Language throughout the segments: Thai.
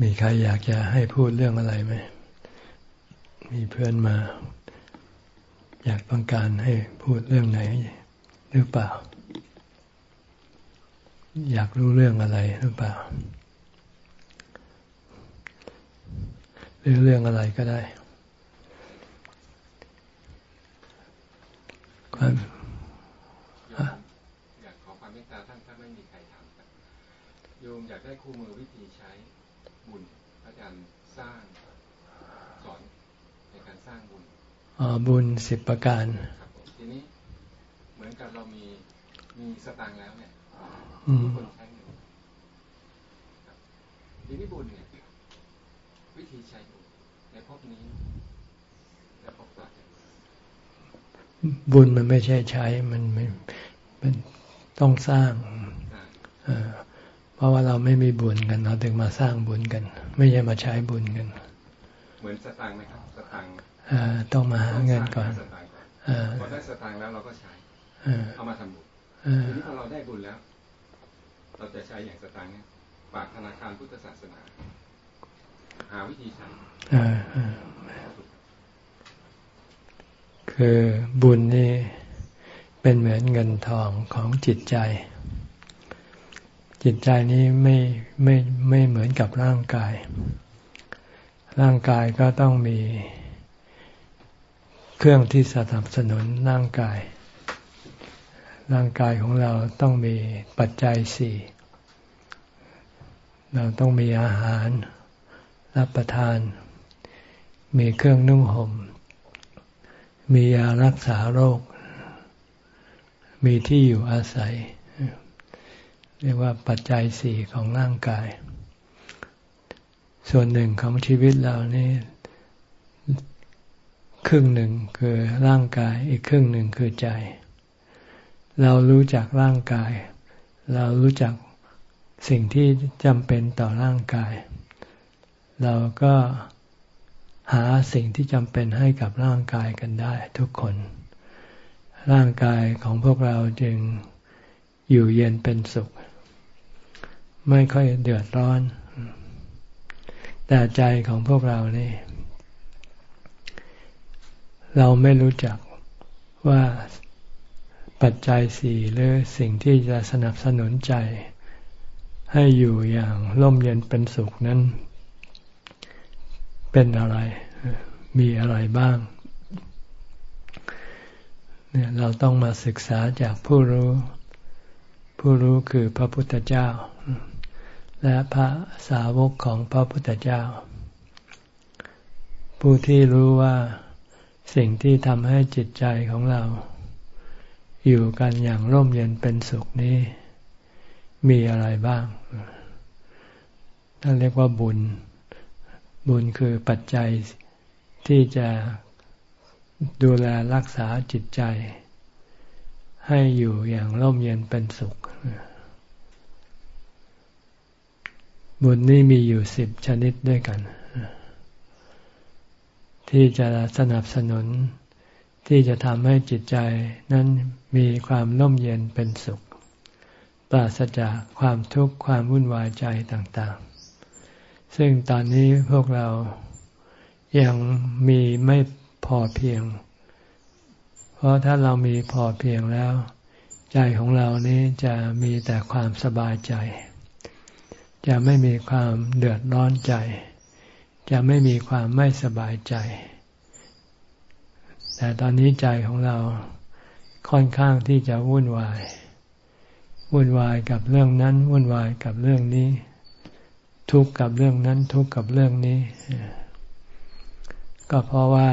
มีใครอยากจะให้พูดเรื่องอะไรไหม มีเพื่อนมา อยากต้องการให้พูดเรื่องไหน หรือเปล่า อยากรู้เรื่องอะไรหรือเปล่า หรือเรื่องอะไรก็ได้ ความอยากขอความเมตตาท่านถ้าไม่มีใครทำครับโยมอยากได้คู่มือวิธีใช้ ญอาจารย์สร้างสอนในการสร้างบุญอ๋อบุญสิบประการทีนี้เหมือนกับเรามีมีสตางค์แล้วเนี่ยคนใช้เงินทีนี้บุญเนี่ยวิธีใช้บุญในพบนี้และพบต่อบุญมันไม่ใช่ใช้มันมันต้องสร้าง เพราะว่าเราไม่มีบุญกัน เราถึงมาสร้างบุญกัน ไม่ใช่มาใช้บุญกัน เหมือนสตางค์ไหมครับสตางค์ต้องมาหาเงินก่อนพอได้สตางค์แล้วเราก็ใช้เอามาทำบุญทีนี้พอเราได้บุญแล้ว เราจะใช้อย่างสตางค์เนี่ยฝากธนาคารพุทธศาสนา หาวิธีใช้คือบุญนี่เป็นเหมือนเงินทองของจิตใจ จิตใจนี้ไม่ไม่ไม่เหมือนกับร่างกาย ร่างกายก็ต้องมีเครื่องที่สนับสนุนร่างกาย ร่างกายของเราต้องมีปัจจัยสี่ เราต้องมีอาหารรับประทาน มีเครื่องนุ่งห่ม มียารักษาโรค มีที่อยู่อาศัย เรียกว่าปัจจัยสี่ของร่างกาย ส่วนหนึ่งของชีวิตเรานี่ครึ่งหนึ่งคือร่างกาย อีกครึ่งหนึ่งคือใจ เรารู้จักร่างกาย เรารู้จักสิ่งที่จำเป็นต่อร่างกาย เราก็หาสิ่งที่จำเป็นให้กับร่างกายกันได้ทุกคน ร่างกายของพวกเราจึงอยู่เย็นเป็นสุข ไม่ค่อยเดือดร้อน แต่ใจของพวกเรานี่ เราไม่รู้จักว่าปัจจัยสี่หรือสิ่งที่จะสนับสนุนใจ ให้อยู่อย่างร่มเย็นเป็นสุขนั้น เป็นอะไร มีอะไรบ้างเนี่ยเราต้องมาศึกษาจากผู้รู้ ผู้รู้คือพระพุทธเจ้า และพระสาวกของพระพุทธเจ้า ผู้ที่รู้ว่าสิ่งที่ทำให้จิตใจของเรา อยู่กันอย่างร่มเย็นเป็นสุขนี้ มีอะไรบ้างนั่นเรียกว่าบุญ บุญคือปัจจัยที่จะดูแลรักษาจิตใจ ให้อยู่อย่างร่มเย็นเป็นสุข บุญนี่มีอยู่สิบชนิดด้วยกัน ที่จะสนับสนุน ที่จะทำให้จิตใจนั้นมีความร่มเย็นเป็นสุข ปราศจากความทุกข์ความวุ่นวายใจต่างๆ ซึ่งตอนนี้พวกเรายังมีไม่พอเพียง เพราะถ้าเรามีพอเพียงแล้ว ใจของเรานี้จะมีแต่ความสบายใจ จะไม่มีความเดือดร้อนใจ จะไม่มีความไม่สบายใจ แต่ตอนนี้ใจของเราค่อนข้างที่จะวุ่นวาย วุ่นวายกับเรื่องนั้น วุ่นวายกับเรื่องนี้ ทุกข์กับเรื่องนั้น ทุกข์กับเรื่องนี้ ก็เพราะว่า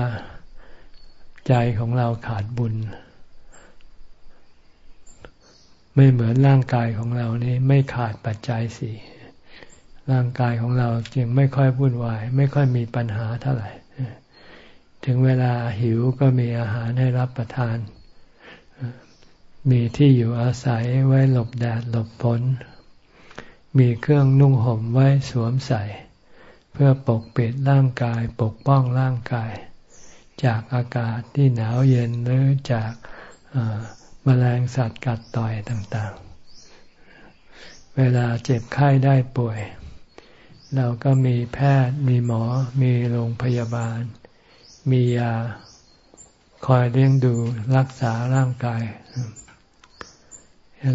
ใจของเราขาดบุญ ไม่เหมือนร่างกายของเรานี้ไม่ขาดปัจจัยสี่ร่างกายของเราจึงไม่ค่อยวุ่นวาย ไม่ค่อยมีปัญหาเท่าไหร่ถึงเวลาหิวก็มีอาหารให้รับประทาน มีที่อยู่อาศัยไว้หลบแดดหลบฝนมีเครื่องนุ่งห่มไว้สวมใส่ เพื่อปกปิดร่างกายปกป้องร่างกาย จากอากาศที่หนาวเย็นหรือจากมแมลงสัตว์กัดต่อยต่างๆ เวลาเจ็บไข้ได้ป่วย เราก็มีแพทย์มีหมอ มีโรงพยาบาล มียาคอยเลี้ยงดูรักษาร่างกาย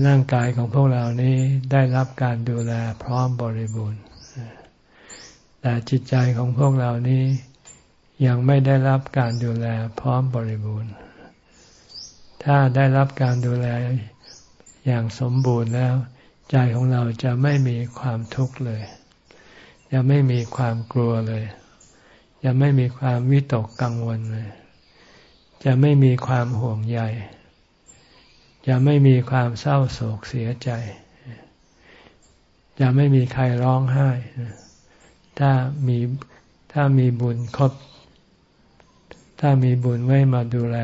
ร่างกายของพวกเรานี้ได้รับการดูแลพร้อมบริบูรณ์ แต่จิตใจของพวกเรานี้ ยังไม่ได้รับการดูแลพร้อมบริบูรณ์ ถ้าได้รับการดูแลอย่างสมบูรณ์แล้ว ใจของเราจะไม่มีความทุกข์เลย จะไม่มีความกลัวเลย จะไม่มีความวิตกกังวลเลย จะไม่มีความห่วงใย จะไม่มีความเศร้าโศกเสียใจ จะไม่มีใครร้องไห้ ถ้ามีถ้ามีบุญครบ ถ้ามีบุญไว้มาดูแล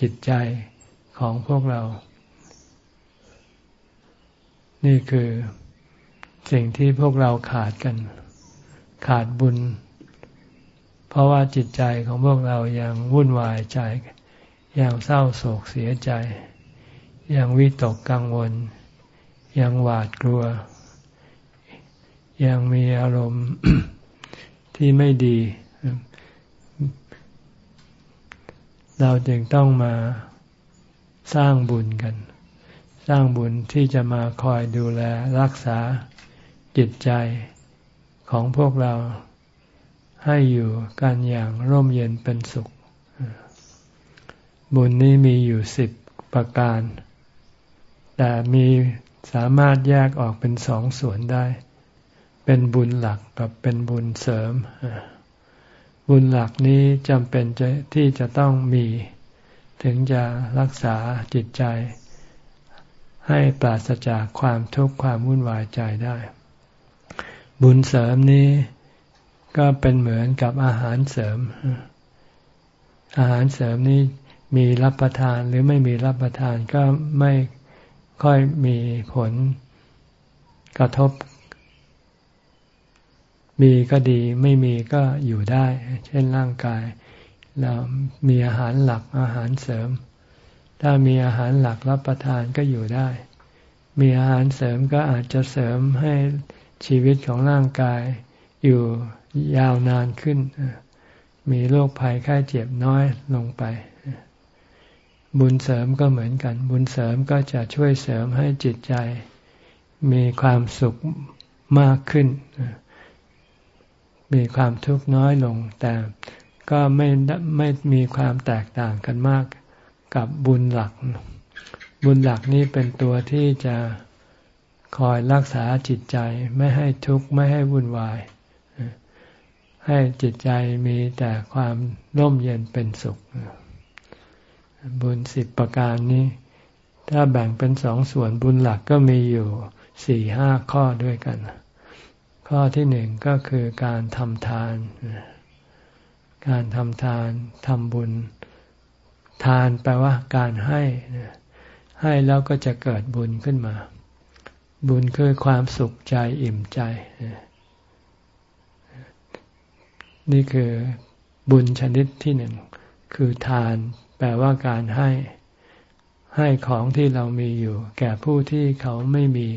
จิตใจของพวกเรา นี่คือสิ่งที่พวกเราขาดกัน ขาดบุญ เพราะว่าจิตใจของพวกเรายังวุ่นวายใจ ยังเศร้าโศกเสียใจ ยังวิตกกังวล ยังหวาดกลัว ยังมีอารมณ์ที่ไม่ดี เราจึงต้องมาสร้างบุญกัน สร้างบุญที่จะมาคอยดูแลรักษาจิตใจของพวกเราให้อยู่กันอย่างร่มเย็นเป็นสุข บุญนี้มีอยู่สิบประการ แต่มีสามารถแยกออกเป็นสองส่วนได้ เป็นบุญหลักกับเป็นบุญเสริม บุญหลักนี้จำเป็นที่จะต้องมี ถึงจะรักษาจิตใจ ให้ปราศจากความทุกข์ความวุ่นวายใจได้ บุญเสริมนี้ก็เป็นเหมือนกับอาหารเสริม อาหารเสริมนี้มีรับประทานหรือไม่มีรับประทานก็ไม่ค่อยมีผลกระทบ มีก็ดีไม่มีก็อยู่ได้ เช่นร่างกายเรามีอาหารหลักอาหารเสริม ถ้ามีอาหารหลักรับประทานก็อยู่ได้ มีอาหารเสริมก็อาจจะเสริมให้ชีวิตของร่างกายอยู่ยาวนานขึ้น มีโรคภัยไข้เจ็บน้อยลงไป บุญเสริมก็เหมือนกัน บุญเสริมก็จะช่วยเสริมให้จิตใจ มีความสุขมากขึ้น มีความทุกข์น้อยลง แต่ก็ไม่ไม่มีความแตกต่างกันมากกับบุญหลัก บุญหลักนี้เป็นตัวที่จะคอยรักษาจิตใจไม่ให้ทุกข์ไม่ให้วุ่นวาย ให้จิตใจมีแต่ความร่มเย็นเป็นสุข บุญสิบประการนี้ ถ้าแบ่งเป็นสองส่วนบุญหลักก็มีอยู่สี่ห้าข้อด้วยกัน ข้อที่หนึ่งก็คือการทำทาน การทำทานทำบุญ ทานแปลว่าการให้ ให้แล้วก็จะเกิดบุญขึ้นมา บุญคือความสุขใจอิ่มใจ นี่คือบุญชนิดที่หนึ่ง คือทาน แปลว่าการให้ ให้ของที่เรามีอยู่ แก่ผู้ที่เขาไม่มี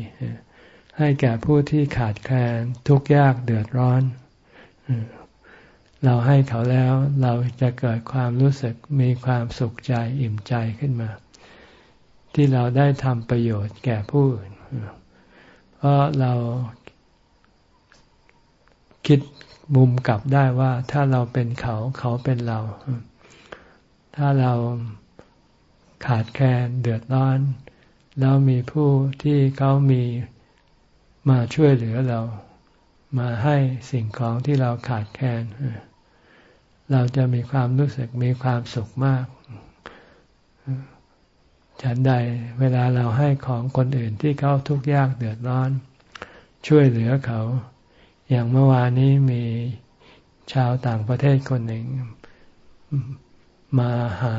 ให้แก่ผู้ที่ขาดแคลนทุกข์ยากเดือดร้อน เราให้เขาแล้วเราจะเกิดความรู้สึกมีความสุขใจอิ่มใจขึ้นมา ที่เราได้ทำประโยชน์แก่ผู้อื่น เพราะเราคิดมุมกลับได้ว่าถ้าเราเป็นเขาเขาเป็นเรา ถ้าเราขาดแคลนเดือดร้อน แล้วมีผู้ที่เขามี มาช่วยเหลือเรา มาให้สิ่งของที่เราขาดแคลน เราจะมีความรู้สึกมีความสุขมาก ฉันใดเวลาเราให้ของคนอื่นที่เขาทุกข์ยากเดือดร้อน ช่วยเหลือเขา อย่างเมื่อวานนี้มีชาวต่างประเทศคนหนึ่ง มาหา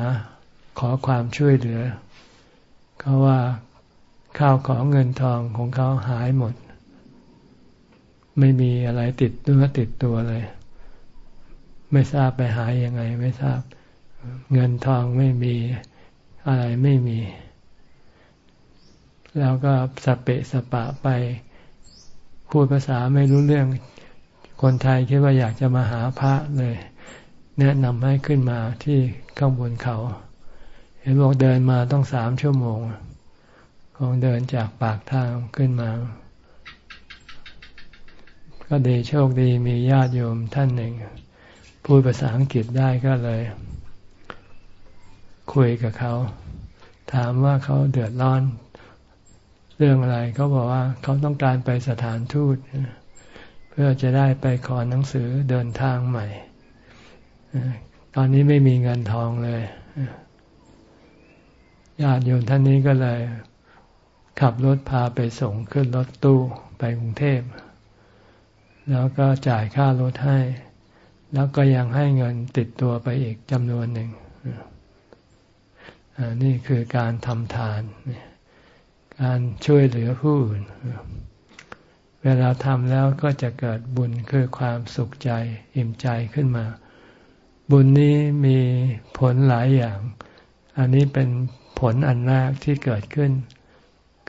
ขอความช่วยเหลือ เขาว่าข้าวของเงินทองของเขาหายหมด ไม่มีอะไรติดเนื้อติดตัวเลย ไม่ทราบไปหายยังไง ไม่ทราบ เงินทองไม่มีอะไรไม่มี แล้วก็สเปะสปะไปพูดภาษาไม่รู้เรื่อง คนไทยคิดว่าอยากจะมาหาพระเลย แนะนำให้ขึ้นมาที่ข้างบนเขา เห็นบอกเดินมาต้องสามชั่วโมงคงเดินจากปากทางขึ้นมา ก็ดีโชคดีมีญาติโยมท่านหนึ่ง พูดภาษาอังกฤษได้ก็เลย คุยกับเขา ถามว่าเขาเดือดร้อน เรื่องอะไรเขาบอกว่าเขาต้องการไปสถานทูต เพื่อจะได้ไปขอหนังสือเดินทางใหม่ ตอนนี้ไม่มีเงินทองเลยญาติโยมท่านนี้ก็เลย ขับรถพาไปส่งขึ้นรถตู้ไปกรุงเทพ แล้วก็จ่ายค่ารถให้ แล้วก็ยังให้เงินติดตัวไปอีกจำนวนหนึ่งนี่คือการทำทาน การช่วยเหลือผู้อื่น เวลาทำแล้วก็จะเกิดบุญคือความสุขใจ อิ่มใจขึ้นมา บุญนี้มีผลหลายอย่าง อันนี้เป็นผลอันแรกที่เกิดขึ้น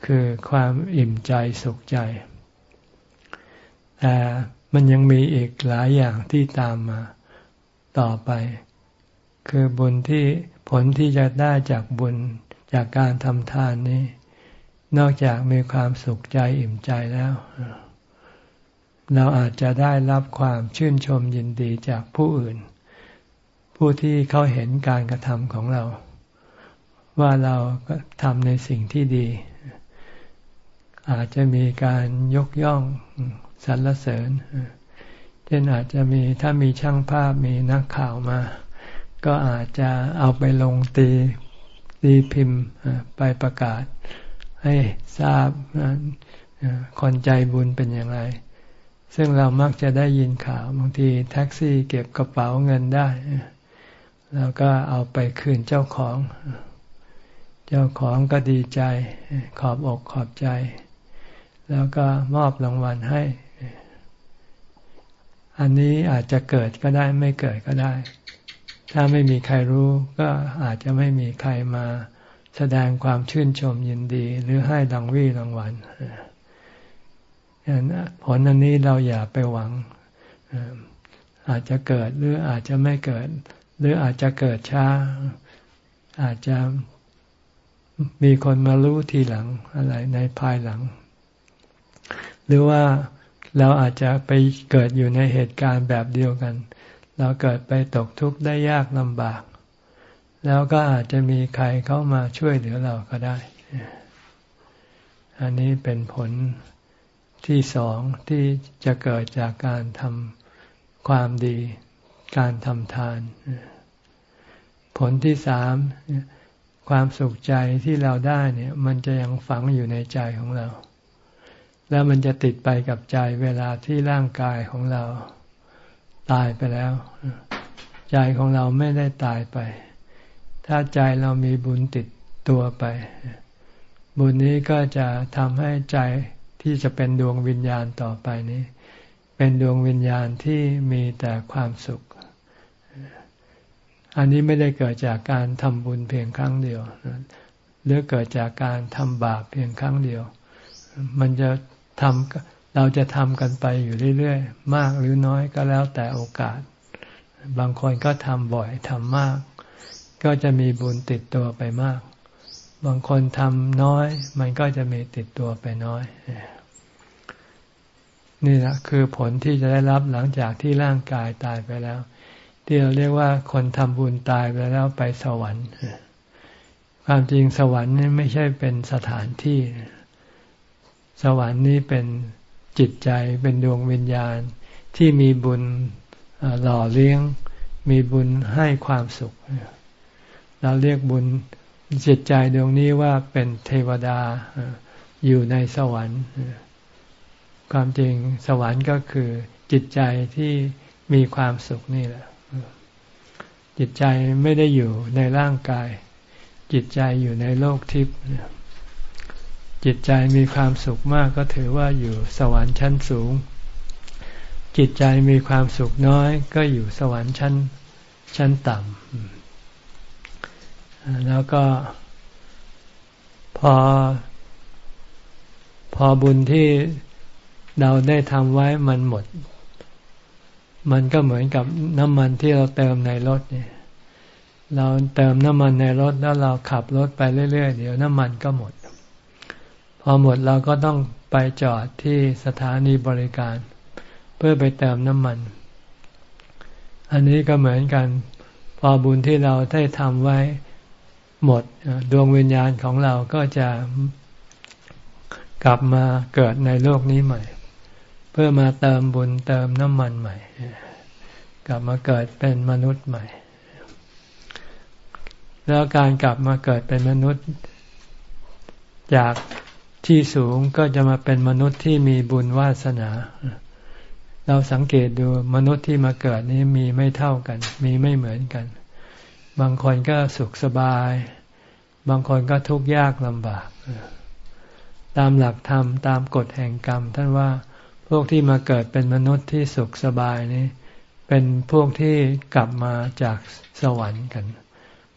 คือความอิ่มใจสุขใจ แต่มันยังมีอีกหลายอย่างที่ตามมาต่อไป คือบุญที่ผลที่จะได้จากบุญจากการทำทานนี้ นอกจากมีความสุขใจอิ่มใจแล้ว เราอาจจะได้รับความชื่นชมยินดีจากผู้อื่น ผู้ที่เขาเห็นการกระทำของเรา ว่าเราทำในสิ่งที่ดี อาจจะมีการยกย่อง สรรเสริญเช่นอาจจะมีถ้ามีช่างภาพมีนักข่าวมา ก็อาจจะเอาไปลงตีตีพิมพ์ไปประกาศ ให้ทราบคนใจบุญเป็นอย่างไร ซึ่งเรามักจะได้ยินข่าวบางทีแท็กซี่เก็บกระเป๋าเงินได้แล้วก็เอาไปคืนเจ้าของ เจ้าของก็ดีใจ ขอบอกขอบใจ แล้วก็มอบรางวัลให้ อันนี้อาจจะเกิดก็ได้ไม่เกิดก็ได้ ถ้าไม่มีใครรู้ก็อาจจะไม่มีใครมาแสดงความชื่นชมยินดี หรือให้ดังวี่รางวัลผลอันนี้เราอย่าไปหวัง อาจจะเกิดหรืออาจจะไม่เกิด หรืออาจจะเกิดช้า อาจจะมีคนมารู้ทีหลังอะไรในภายหลัง หรือว่า เราอาจจะไปเกิดอยู่ในเหตุการณ์แบบเดียวกัน เราเกิดไปตกทุกข์ได้ยากลำบาก แล้วก็อาจจะมีใครเข้ามาช่วยเหลือเราก็ได้ อันนี้เป็นผลที่สองที่จะเกิดจากการทำความดี การทำทาน ผลที่สามความสุขใจที่เราได้เนี่ย มันจะยังฝังอยู่ในใจของเรา แล้วมันจะติดไปกับใจเวลาที่ร่างกายของเราตายไปแล้ว ใจของเราไม่ได้ตายไป ถ้าใจเรามีบุญติดตัวไป บุญนี้ก็จะทำให้ใจที่จะเป็นดวงวิญญาณต่อไปนี้ เป็นดวงวิญญาณที่มีแต่ความสุข อันนี้ไม่ได้เกิดจากการทำบุญเพียงครั้งเดียวหรือเกิดจากการทำบาปเพียงครั้งเดียว มันจะ ทำเราจะทำกันไปอยู่เรื่อยๆ มากหรือน้อยก็แล้วแต่โอกาส บางคนก็ทำบ่อยทำมาก ก็จะมีบุญติดตัวไปมาก บางคนทำน้อย มันก็จะมีติดตัวไปน้อย นี่แหละคือผลที่จะได้รับหลังจากที่ร่างกายตายไปแล้ว ที่เราเรียกว่าคนทำบุญตายไปแล้วไปสวรรค์ความจริงสวรรค์นี่ไม่ใช่เป็นสถานที่ สวรรค์นี้เป็นจิตใจเป็นดวงวิญญาณ ที่มีบุญหล่อเลี้ยง มีบุญให้ความสุข เราเรียกบุญจิตใจดวงนี้ว่าเป็นเทวดาอยู่ในสวรรค์ ความจริงสวรรค์ก็คือจิตใจที่มีความสุขนี่แหละ จิตใจไม่ได้อยู่ในร่างกาย จิตใจอยู่ในโลกทิพย์ จิตใจมีความสุขมากก็ถือว่าอยู่สวรรค์ชั้นสูง จิตใจมีความสุขน้อยก็อยู่สวรรค์ชั้นชั้นต่ำแล้วก็พอ พอบุญที่เราได้ทำไว้มันหมด มันก็เหมือนกับน้ำมันที่เราเติมในรถเนี่ย เราเติมน้ำมันในรถแล้วเราขับรถไปเรื่อยๆเดี๋ยวน้ำมันก็หมด พอหมดเราก็ต้องไปจอดที่สถานีบริการ เพื่อไปเติมน้ำมัน อันนี้ก็เหมือนกัน พอบุญที่เราได้ทำไว้หมดดวงวิญญาณของเราก็จะกลับมาเกิดในโลกนี้ใหม่ เพื่อมาเติมบุญเติมน้ำมันใหม่ กลับมาเกิดเป็นมนุษย์ใหม่ แล้วการกลับมาเกิดเป็นมนุษย์ จาก ที่สูงก็จะมาเป็นมนุษย์ที่มีบุญวาสนา เราสังเกตดูมนุษย์ที่มาเกิดนี้มีไม่เท่ากัน มีไม่เหมือนกัน บางคนก็สุขสบาย บางคนก็ทุกข์ยากลำบาก ตามหลักธรรมตามกฎแห่งกรรม ท่านว่าพวกที่มาเกิดเป็นมนุษย์ที่สุขสบายนี้ เป็นพวกที่กลับมาจากสวรรค์กัน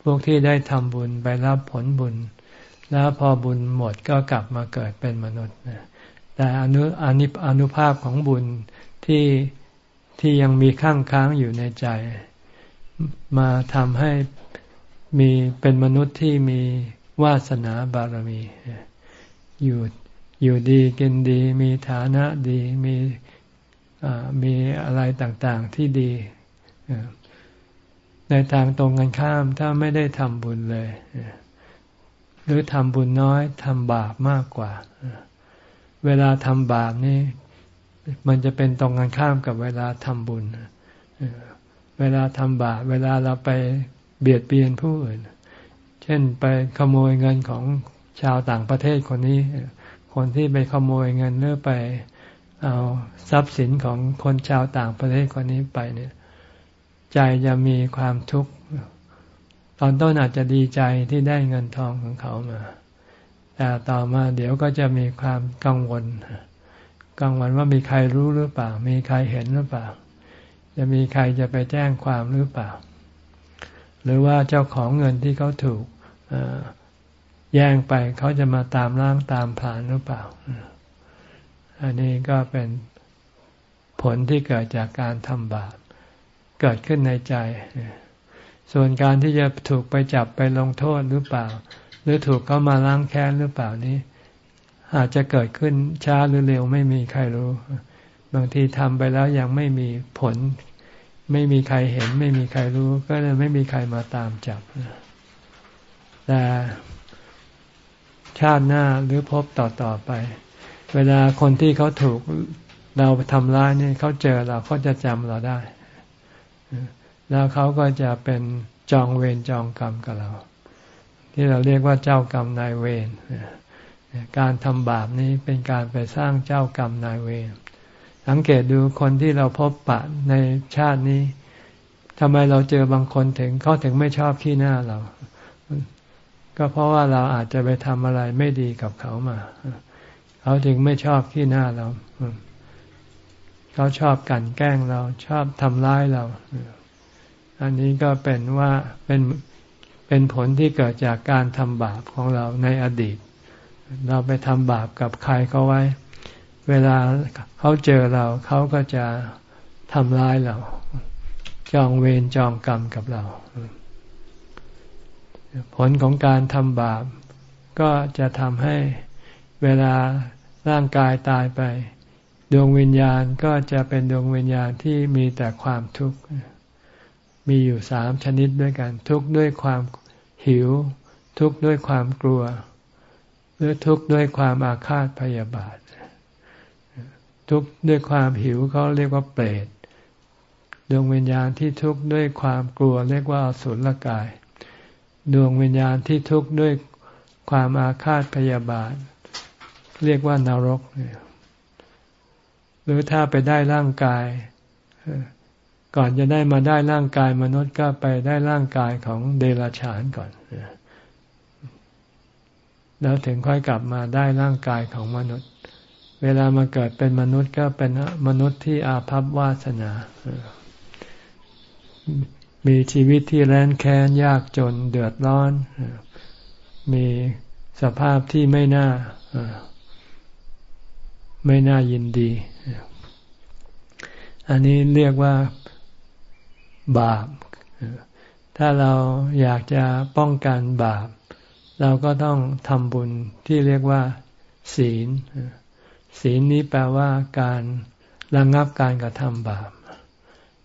พวกที่ได้ทำบุญไปรับผลบุญ แล้วพอบุญหมดก็กลับมาเกิดเป็นมนุษย์แต่อนุอนิอนุภาพของบุญที่ที่ยังมีข้างค้างอยู่ในใจ มาทำให้มีเป็นมนุษย์ที่มีวาสนาบารมี อยู่อยู่ดีกินดี มีฐานะดีมีมีอะไรต่างๆที่ดี ในทางตรงกันข้ามถ้าไม่ได้ทำบุญเลย หรือทำบุญน้อยทำบาปมากกว่า เวลาทำบาปนี่มันจะเป็นตรงกันข้ามกับเวลาทำบุญ เวลาทำบาปเวลาเราไปเบียดเบียนผู้อื่น เช่นไปขโมยเงินของชาวต่างประเทศคนนี้ คนที่ไปขโมยเงินหรือไปเอาทรัพย์สินของคนชาวต่างประเทศคนนี้ไปเนี่ย ใจจะมีความทุกข์ ตอนต้นอาจจะดีใจที่ได้เงินทองของเขามา แต่ต่อมาเดี๋ยวก็จะมีความกังวล กังวลว่ามีใครรู้หรือเปล่า มีใครเห็นหรือเปล่า จะมีใครจะไปแจ้งความหรือเปล่า หรือว่าเจ้าของเงินที่เขาถูกแย่งไปเขาจะมาตามล้างตามผลานหรือเปล่า อันนี้ก็เป็นผลที่เกิดจากการทำบาปเกิดขึ้นในใจ ส่วนการที่จะถูกไปจับไปลงโทษหรือเปล่า หรือถูกเขามาล้างแค้นหรือเปล่านี้ อาจจะเกิดขึ้นช้าหรือเร็วไม่มีใครรู้ บางทีทำไปแล้วยังไม่มีผล ไม่มีใครเห็น ไม่มีใครรู้ ก็เลยไม่มีใครมาตามจับแต่ชาติหน้าหรือพบต่อต่อไป เวลาคนที่เขาถูกเราทำร้ายนี่เขาเจอเราเขาจะจำเราได้ แล้วเขาก็จะเป็นจองเวรจองกรรมกับเรา ที่เราเรียกว่าเจ้ากรรมนายเวรการทำบาปนี้เป็นการไปสร้างเจ้ากรรมนายเวรสังเกตดูคนที่เราพบปะในชาตินี้ทำไมเราเจอบางคนถึงเขาถึงไม่ชอบขี้หน้าเรา ก็เพราะว่าเราอาจจะไปทำอะไรไม่ดีกับเขามา เขาจึงไม่ชอบขี้หน้าเรา เขาชอบกันแกล้งเราชอบทำร้ายเรา อันนี้ก็เป็นว่าเป็นเป็นผลที่เกิดจากการทำบาปของเราในอดีต เราไปทำบาปกับใครเขาไว้ เวลาเขาเจอเราเขาก็จะทำร้ายเรา จองเวรจองกรรมกับเรา ผลของการทำบาป ก็จะทำให้เวลาร่างกายตายไป ดวงวิญญาณก็จะเป็นดวงวิญญาณที่มีแต่ความทุกข์ มีอยู่สามชนิดด้วยกัน ทุกข์ด้วยความหิว ทุกข์ด้วยความกลัวหรือทุกข์ด้วยความอาฆาตพยาบาท ทุกข์ด้วยความหิวเขาเรียกว่าเปรตดวงวิญญาณที่ทุกข์ด้วยความกลัว เรียกว่าสุลกาย ดวงวิญญาณที่ทุกข์ด้วยความอาฆาตพยาบาท เรียกว่านรก หรือถ้าไปได้ร่างกาย ก่อนจะได้มาได้ร่างกายมนุษย์ก็ไปได้ร่างกายของเดรัจฉานก่อน แล้วถึงค่อยกลับมาได้ร่างกายของมนุษย์ เวลามาเกิดเป็นมนุษย์ก็เป็นมนุษย์ที่อาภัพวาสนา มีชีวิตที่แร้นแค้นยากจนเดือดร้อน มีสภาพที่ไม่น่าไม่น่ายินดี อันนี้เรียกว่า บาป ถ้าเราอยากจะป้องกันบาป เราก็ต้องทำบุญที่เรียกว่า ศีล ศีลนี้แปลว่าการระงงับการกระทำบาป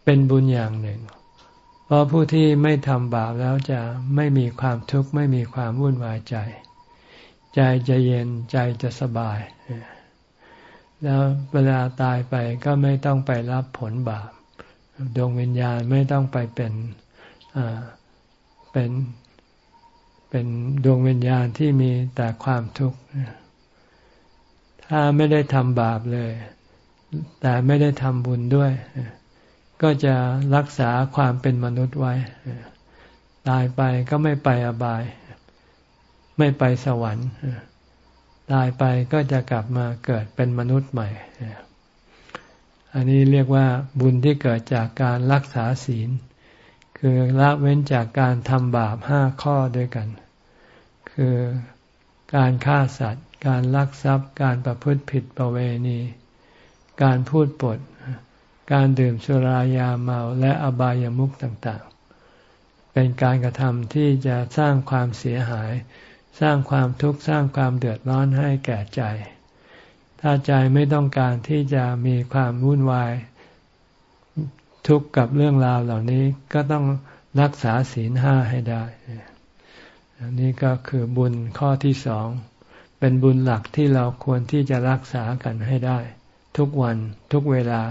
เป็นบุญอย่างหนึ่ง เพราะผู้ที่ไม่ทำบาปแล้วจะไม่มีความทุกข์ไม่มีความวุ่นวายใจ ใจจะเย็นใจจะสบาย แล้วเวลาตายไปก็ไม่ต้องไปรับผลบาป ดวงวิญญาณไม่ต้องไปเป็นเป็นเป็นดวงวิญญาณที่มีแต่ความทุกข์ถ้าไม่ได้ทำบาปเลย แต่ไม่ได้ทำบุญด้วย ก็จะรักษาความเป็นมนุษย์ไว้ ตายไปก็ไม่ไปอบาย ไม่ไปสวรรค์ตายไปก็จะกลับมาเกิดเป็นมนุษย์ใหม่ อันนี้เรียกว่าบุญที่เกิดจากการรักษาศีล คือละเว้นจากการทำบาปห้าข้อด้วยกัน คือการฆ่าสัตว์ การลักทรัพย์ การประพฤติผิดประเวณี การพูดปด การดื่มสุรายาเมาและอบายามุขต่างๆ เป็นการกระทำที่จะสร้างความเสียหาย สร้างความทุกข์สร้างความเดือดร้อนให้แก่ใจ ถ้าใจไม่ต้องการที่จะมีความวุ่นวาย ทุกข์กับเรื่องราวเหล่านี้ก็ต้องรักษาศีลห้าให้ได้ อันนี้ก็คือบุญข้อที่สอง เป็นบุญหลักที่เราควรที่จะรักษากันให้ได้ ทุกวันทุกเวลา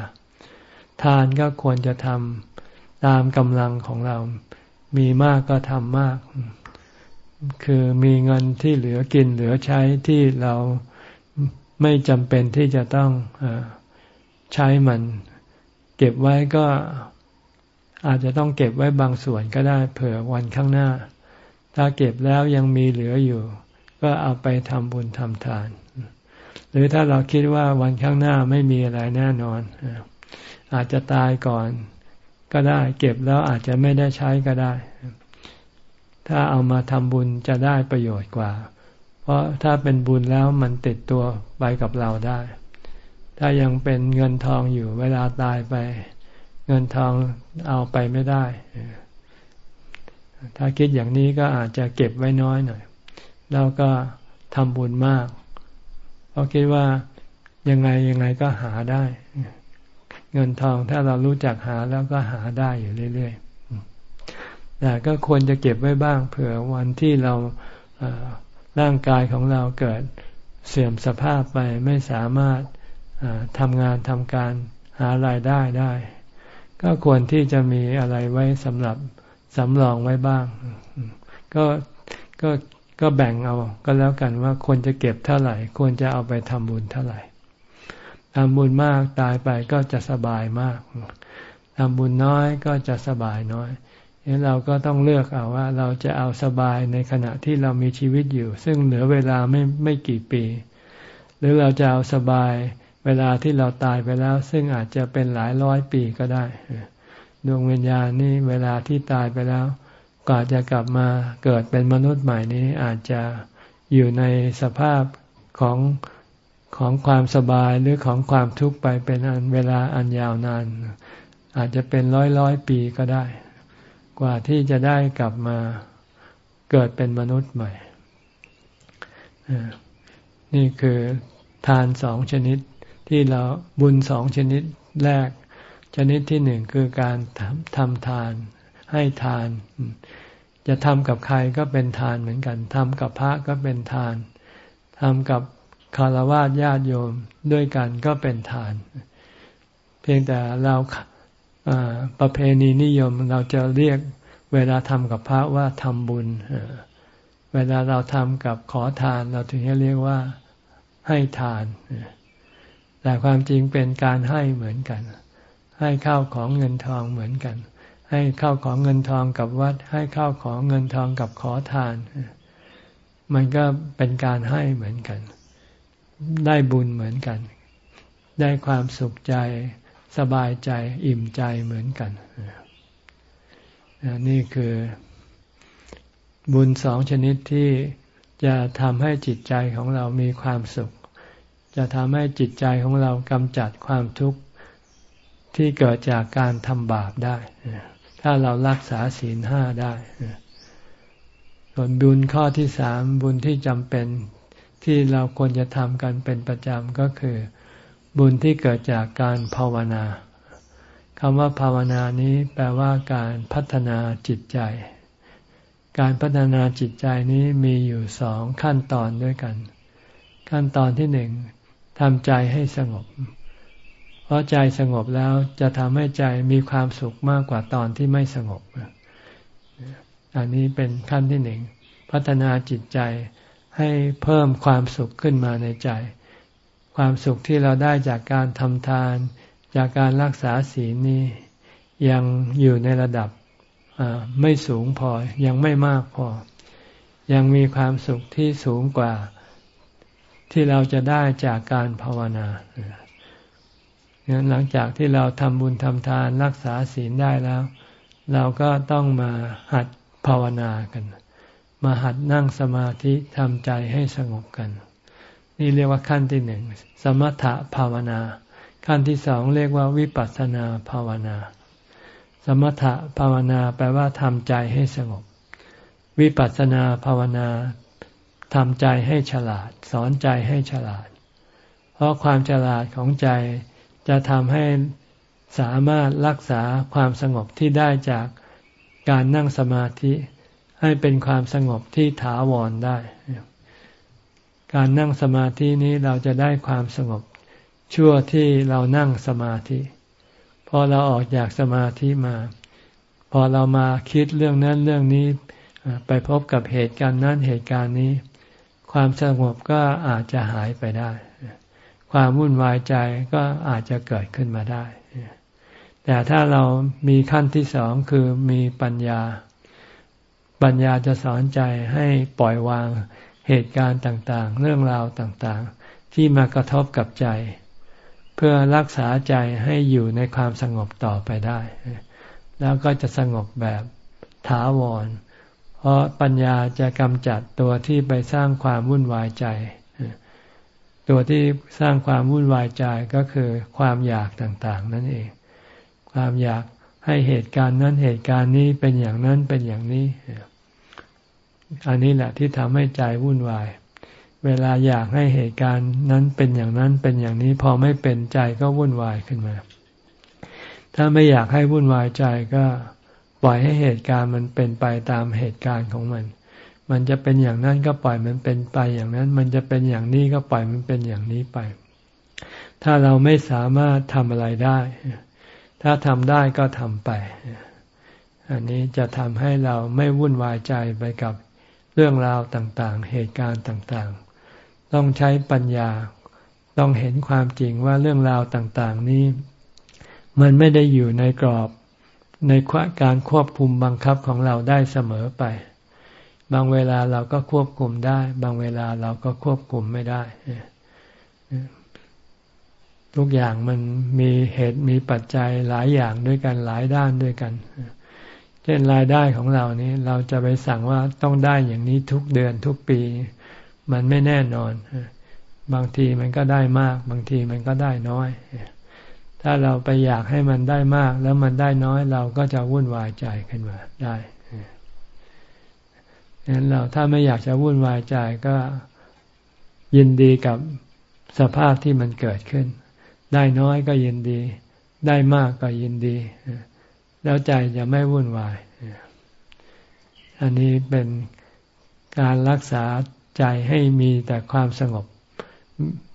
ทานก็ควรจะทำตามกำลังของเรา มีมากก็ทำมาก คือมีเงินที่เหลือกินเหลือใช้ที่เรา ไม่จำเป็นที่จะต้องอใช้มัน เก็บไว้ก็อาจจะต้องเก็บไว้บางส่วนก็ได้เผื่อวันข้างหน้า ถ้าเก็บแล้วยังมีเหลืออยู่ ก็เอาไปทำบุญทำทาน หรือถ้าเราคิดว่าวันข้างหน้าไม่มีอะไรแน่นอน อาจจะตายก่อนก็ได้ เก็บแล้วอาจจะไม่ได้ใช้ก็ได้ ถ้าเอามาทำบุญจะได้ประโยชน์กว่า เพราะถ้าเป็นบุญแล้วมันติดตัวไปกับเราได้ ถ้ายังเป็นเงินทองอยู่เวลาตายไป เงินทองเอาไปไม่ได้ ถ้าคิดอย่างนี้ก็อาจจะเก็บไว้น้อยหน่อย แล้วก็ทำบุญมาก เพราะคิดว่ายังไงยังไงก็หาได้ เงินทองถ้าเรารู้จักหาแล้วก็หาได้อยู่เรื่อยๆแต่ก็ควรจะเก็บไว้บ้างเผื่อวันที่เรา ร่างกายของเราเกิดเสื่อมสภาพไปไม่สามารถทำงานทำการหารายได้ได้ ก็ควรที่จะมีอะไรไว้สำหรับสำรองไว้บ้าง ก็ก็ก็แบ่งเอาก็แล้วกันว่าควรจะเก็บเท่าไหร่ ควรจะเอาไปทำบุญเท่าไหร่ทำบุญมากตายไปก็จะสบายมากทำบุญน้อยก็จะสบายน้อย นี่เราก็ต้องเลือกเอาว่า เราจะเอาสบายในขณะที่เรามีชีวิตอยู่ ซึ่งเหลือเวลาไม่ไม่กี่ปี หรือเราจะเอาสบายเวลาที่เราตายไปแล้ว ซึ่งอาจจะเป็นหลายร้อยปีก็ได้ดวงวิญญาณนี่เวลาที่ตายไปแล้วก่อนจะกลับมาเกิดเป็นมนุษย์ใหม่นี้อาจจะอยู่ในสภาพของของความสบายหรือของความทุกข์ไปเป็นอันเวลาอันยาวนาน อาจจะเป็นร้อยร้อยปีก็ได้ กว่าที่จะได้กลับมาเกิดเป็นมนุษย์ใหม่ นี่คือทานสองชนิดที่เราบุญสองชนิดแรก ชนิดที่หนึ่งคือการทำทานให้ทาน จะทำกับใครก็เป็นทานเหมือนกันทำกับพระก็เป็นทานทำกับคารวะญาติโยมด้วยกันก็เป็นทาน เพียงแต่เรา ประเพณีนิยมเราจะเรียกเวลาทำกับพระว่าทำบุญ เวลาเราทำกับขอทานเราถึงจะเรียกว่าให้ทาน แต่ความจริงเป็นการให้เหมือนกัน ให้ข้าวของเงินทองเหมือนกัน ให้ข้าวของเงินทองกับวัด ให้ข้าวของเงินทองกับขอทาน มันก็เป็นการให้เหมือนกัน ได้บุญเหมือนกัน ได้ความสุขใจ สบายใจอิ่มใจเหมือนกัน นี่คือบุญสองชนิดที่จะทำให้จิตใจของเรามีความสุข จะทำให้จิตใจของเรากำจัดความทุกข์ที่เกิดจากการทำบาปได้ ถ้าเรารักษาศีลห้าได้ส่วนบุญข้อที่สามบุญที่จำเป็นที่เราควรจะทำกันเป็นประจำก็คือ บุญที่เกิดจากการภาวนาคำว่าภาวนานี้แปลว่าการพัฒนาจิตใจ การพัฒนาจิตใจนี้มีอยู่สองขั้นตอนด้วยกัน ขั้นตอนที่หนึ่งทำใจให้สงบ เพราะใจสงบแล้วจะทำให้ใจมีความสุขมากกว่าตอนที่ไม่สงบ อันนี้เป็นขั้นที่หนึ่ง พัฒนาจิตใจให้เพิ่มความสุขขึ้นมาในใจ ความสุขที่เราได้จากการทำทาน จากการรักษาศีลนี้ ยังอยู่ในระดับไม่สูงพอยังไม่มากพอ ยังมีความสุขที่สูงกว่าที่เราจะได้จากการภาวนางั้นหลังจากที่เราทำบุญทำทานรักษาศีลได้แล้ว เราก็ต้องมาหัดภาวนากัน มาหัดนั่งสมาธิทำใจให้สงบกัน นี่เรียกว่าขั้นที่หนึ่งสมถะภาวนา ขั้นที่สองเรียกว่าวิปัสสนาภาวนา สมถะภาวนาแปลว่าทำใจให้สงบ วิปัสสนาภาวนาทำใจให้ฉลาด สอนใจให้ฉลาด เพราะความฉลาดของใจจะทำให้สามารถรักษาความสงบที่ได้จากการนั่งสมาธิ ให้เป็นความสงบที่ถาวรได้ การนั่งสมาธินี้เราจะได้ความสงบ ชั่วที่เรานั่งสมาธิ พอเราออกจากสมาธิมา พอเรามาคิดเรื่องนั้นเรื่องนี้ ไปพบกับเหตุการณ์นั้นเหตุการณ์นี้ ความสงบก็อาจจะหายไปได้ ความวุ่นวายใจก็อาจจะเกิดขึ้นมาได้ แต่ถ้าเรามีขั้นที่สองคือมีปัญญา ปัญญาจะสอนใจให้ปล่อยวาง เหตุการณ์ต่างๆ เรื่องราวต่างๆ ที่มากระทบกับใจ เพื่อรักษาใจให้อยู่ในความสงบต่อไปได้ แล้วก็จะสงบแบบถาวร เพราะปัญญาจะกำจัดตัวที่ไปสร้างความวุ่นวายใจ ตัวที่สร้างความวุ่นวายใจก็คือความอยากต่างๆ นั่นเอง ความอยากให้เหตุการณ์นั้นเหตุการณ์นี้เป็นอย่างนั้นเป็นอย่างนี้ อันนี้แหละที่ทำให้ใจวุ่นวาย เวลาอยากให้เหตุการณ์นั้นเป็นอย่างนั้นเป็นอย่างนี้พอไม่เป็นใจก็วุ่นวายขึ้นมา ถ้าไม่อยากให้วุ่นวายใจก็ปล่อยให้เหตุการณ์มันเป็นไปตามเหตุการณ์ของมัน มันจะเป็นอย่างนั้นก็ปล่อยมันเป็นไปอย่างนั้น มันจะเป็นอย่างนี้ก็ปล่อยมันเป็นอย่างนี้ไป ถ้าเราไม่สามารถทำอะไรได้ ถ้าทำได้ก็ทำไป อันนี้จะทำให้เราไม่วุ่นวายใจไปกับ เรื่องราวต่างๆ เหตุการณ์ต่างๆ ต้องใช้ปัญญา ต้องเห็นความจริงว่าเรื่องราวต่างๆ นี้ มันไม่ได้อยู่ในกรอบในการควบคุมบังคับของเราได้เสมอไป บางเวลาเราก็ควบคุมได้ บางเวลาเราก็ควบคุมไม่ได้ ทุกอย่างมันมีเหตุมีปัจจัยหลายอย่างด้วยกันหลายด้านด้วยกันเเช่นรายได้ของเรานี้เราจะไปสั่งว่าต้องได้อย่างนี้ทุกเดือนทุกปี มันไม่แน่นอน บางทีมันก็ได้มาก บางทีมันก็ได้น้อย ถ้าเราไปอยากให้มันได้มาก แล้วมันได้น้อยเราก็จะวุ่นวายใจขึ้นมาได้ดังนั้นเราถ้าไม่อยากจะวุ่นวายใจก็ยินดีกับสภาพที่มันเกิดขึ้น ได้น้อยก็ยินดี ได้มากก็ยินดี แล้วใจจะไม่วุ่นวาย อันนี้เป็นการรักษาใจให้มีแต่ความสงบ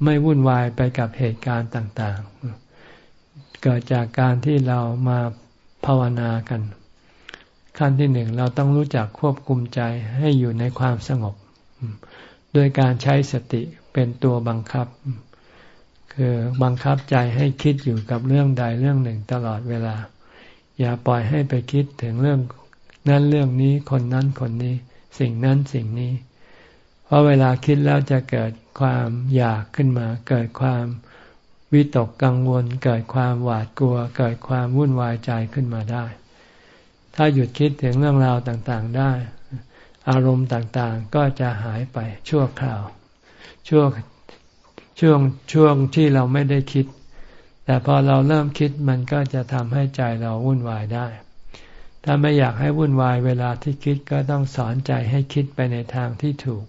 ไม่วุ่นวายไปกับเหตุการณ์ต่าง ๆ เกิดจากการที่เรามาภาวนากัน ขั้นที่หนึ่งเราต้องรู้จักควบคุมใจให้อยู่ในความสงบ โดยการใช้สติเป็นตัวบังคับ คือบังคับใจให้คิดอยู่กับเรื่องใดเรื่องหนึ่งตลอดเวลา อย่าปล่อยให้ไปคิดถึงเรื่องนั้นเรื่องนี้คนนั้นคนนี้ สิ่งนั้นสิ่งนี้ เพราะเวลาคิดแล้วจะเกิดความอยากขึ้นมา เกิดความวิตกกังวล เกิดความหวาดกลัว เกิดความวุ่นวายใจขึ้นมาได้ ถ้าหยุดคิดถึงเรื่องราวต่างๆได้ อารมณ์ต่างๆก็จะหายไปชั่วคราวช่วงช่วงช่วงที่เราไม่ได้คิด แต่พอเราเริ่มคิดมันก็จะทำให้ใจเราวุ่นวายได้ ถ้าไม่อยากให้วุ่นวายเวลาที่คิดก็ต้องสอนใจให้คิดไปในทางที่ถูก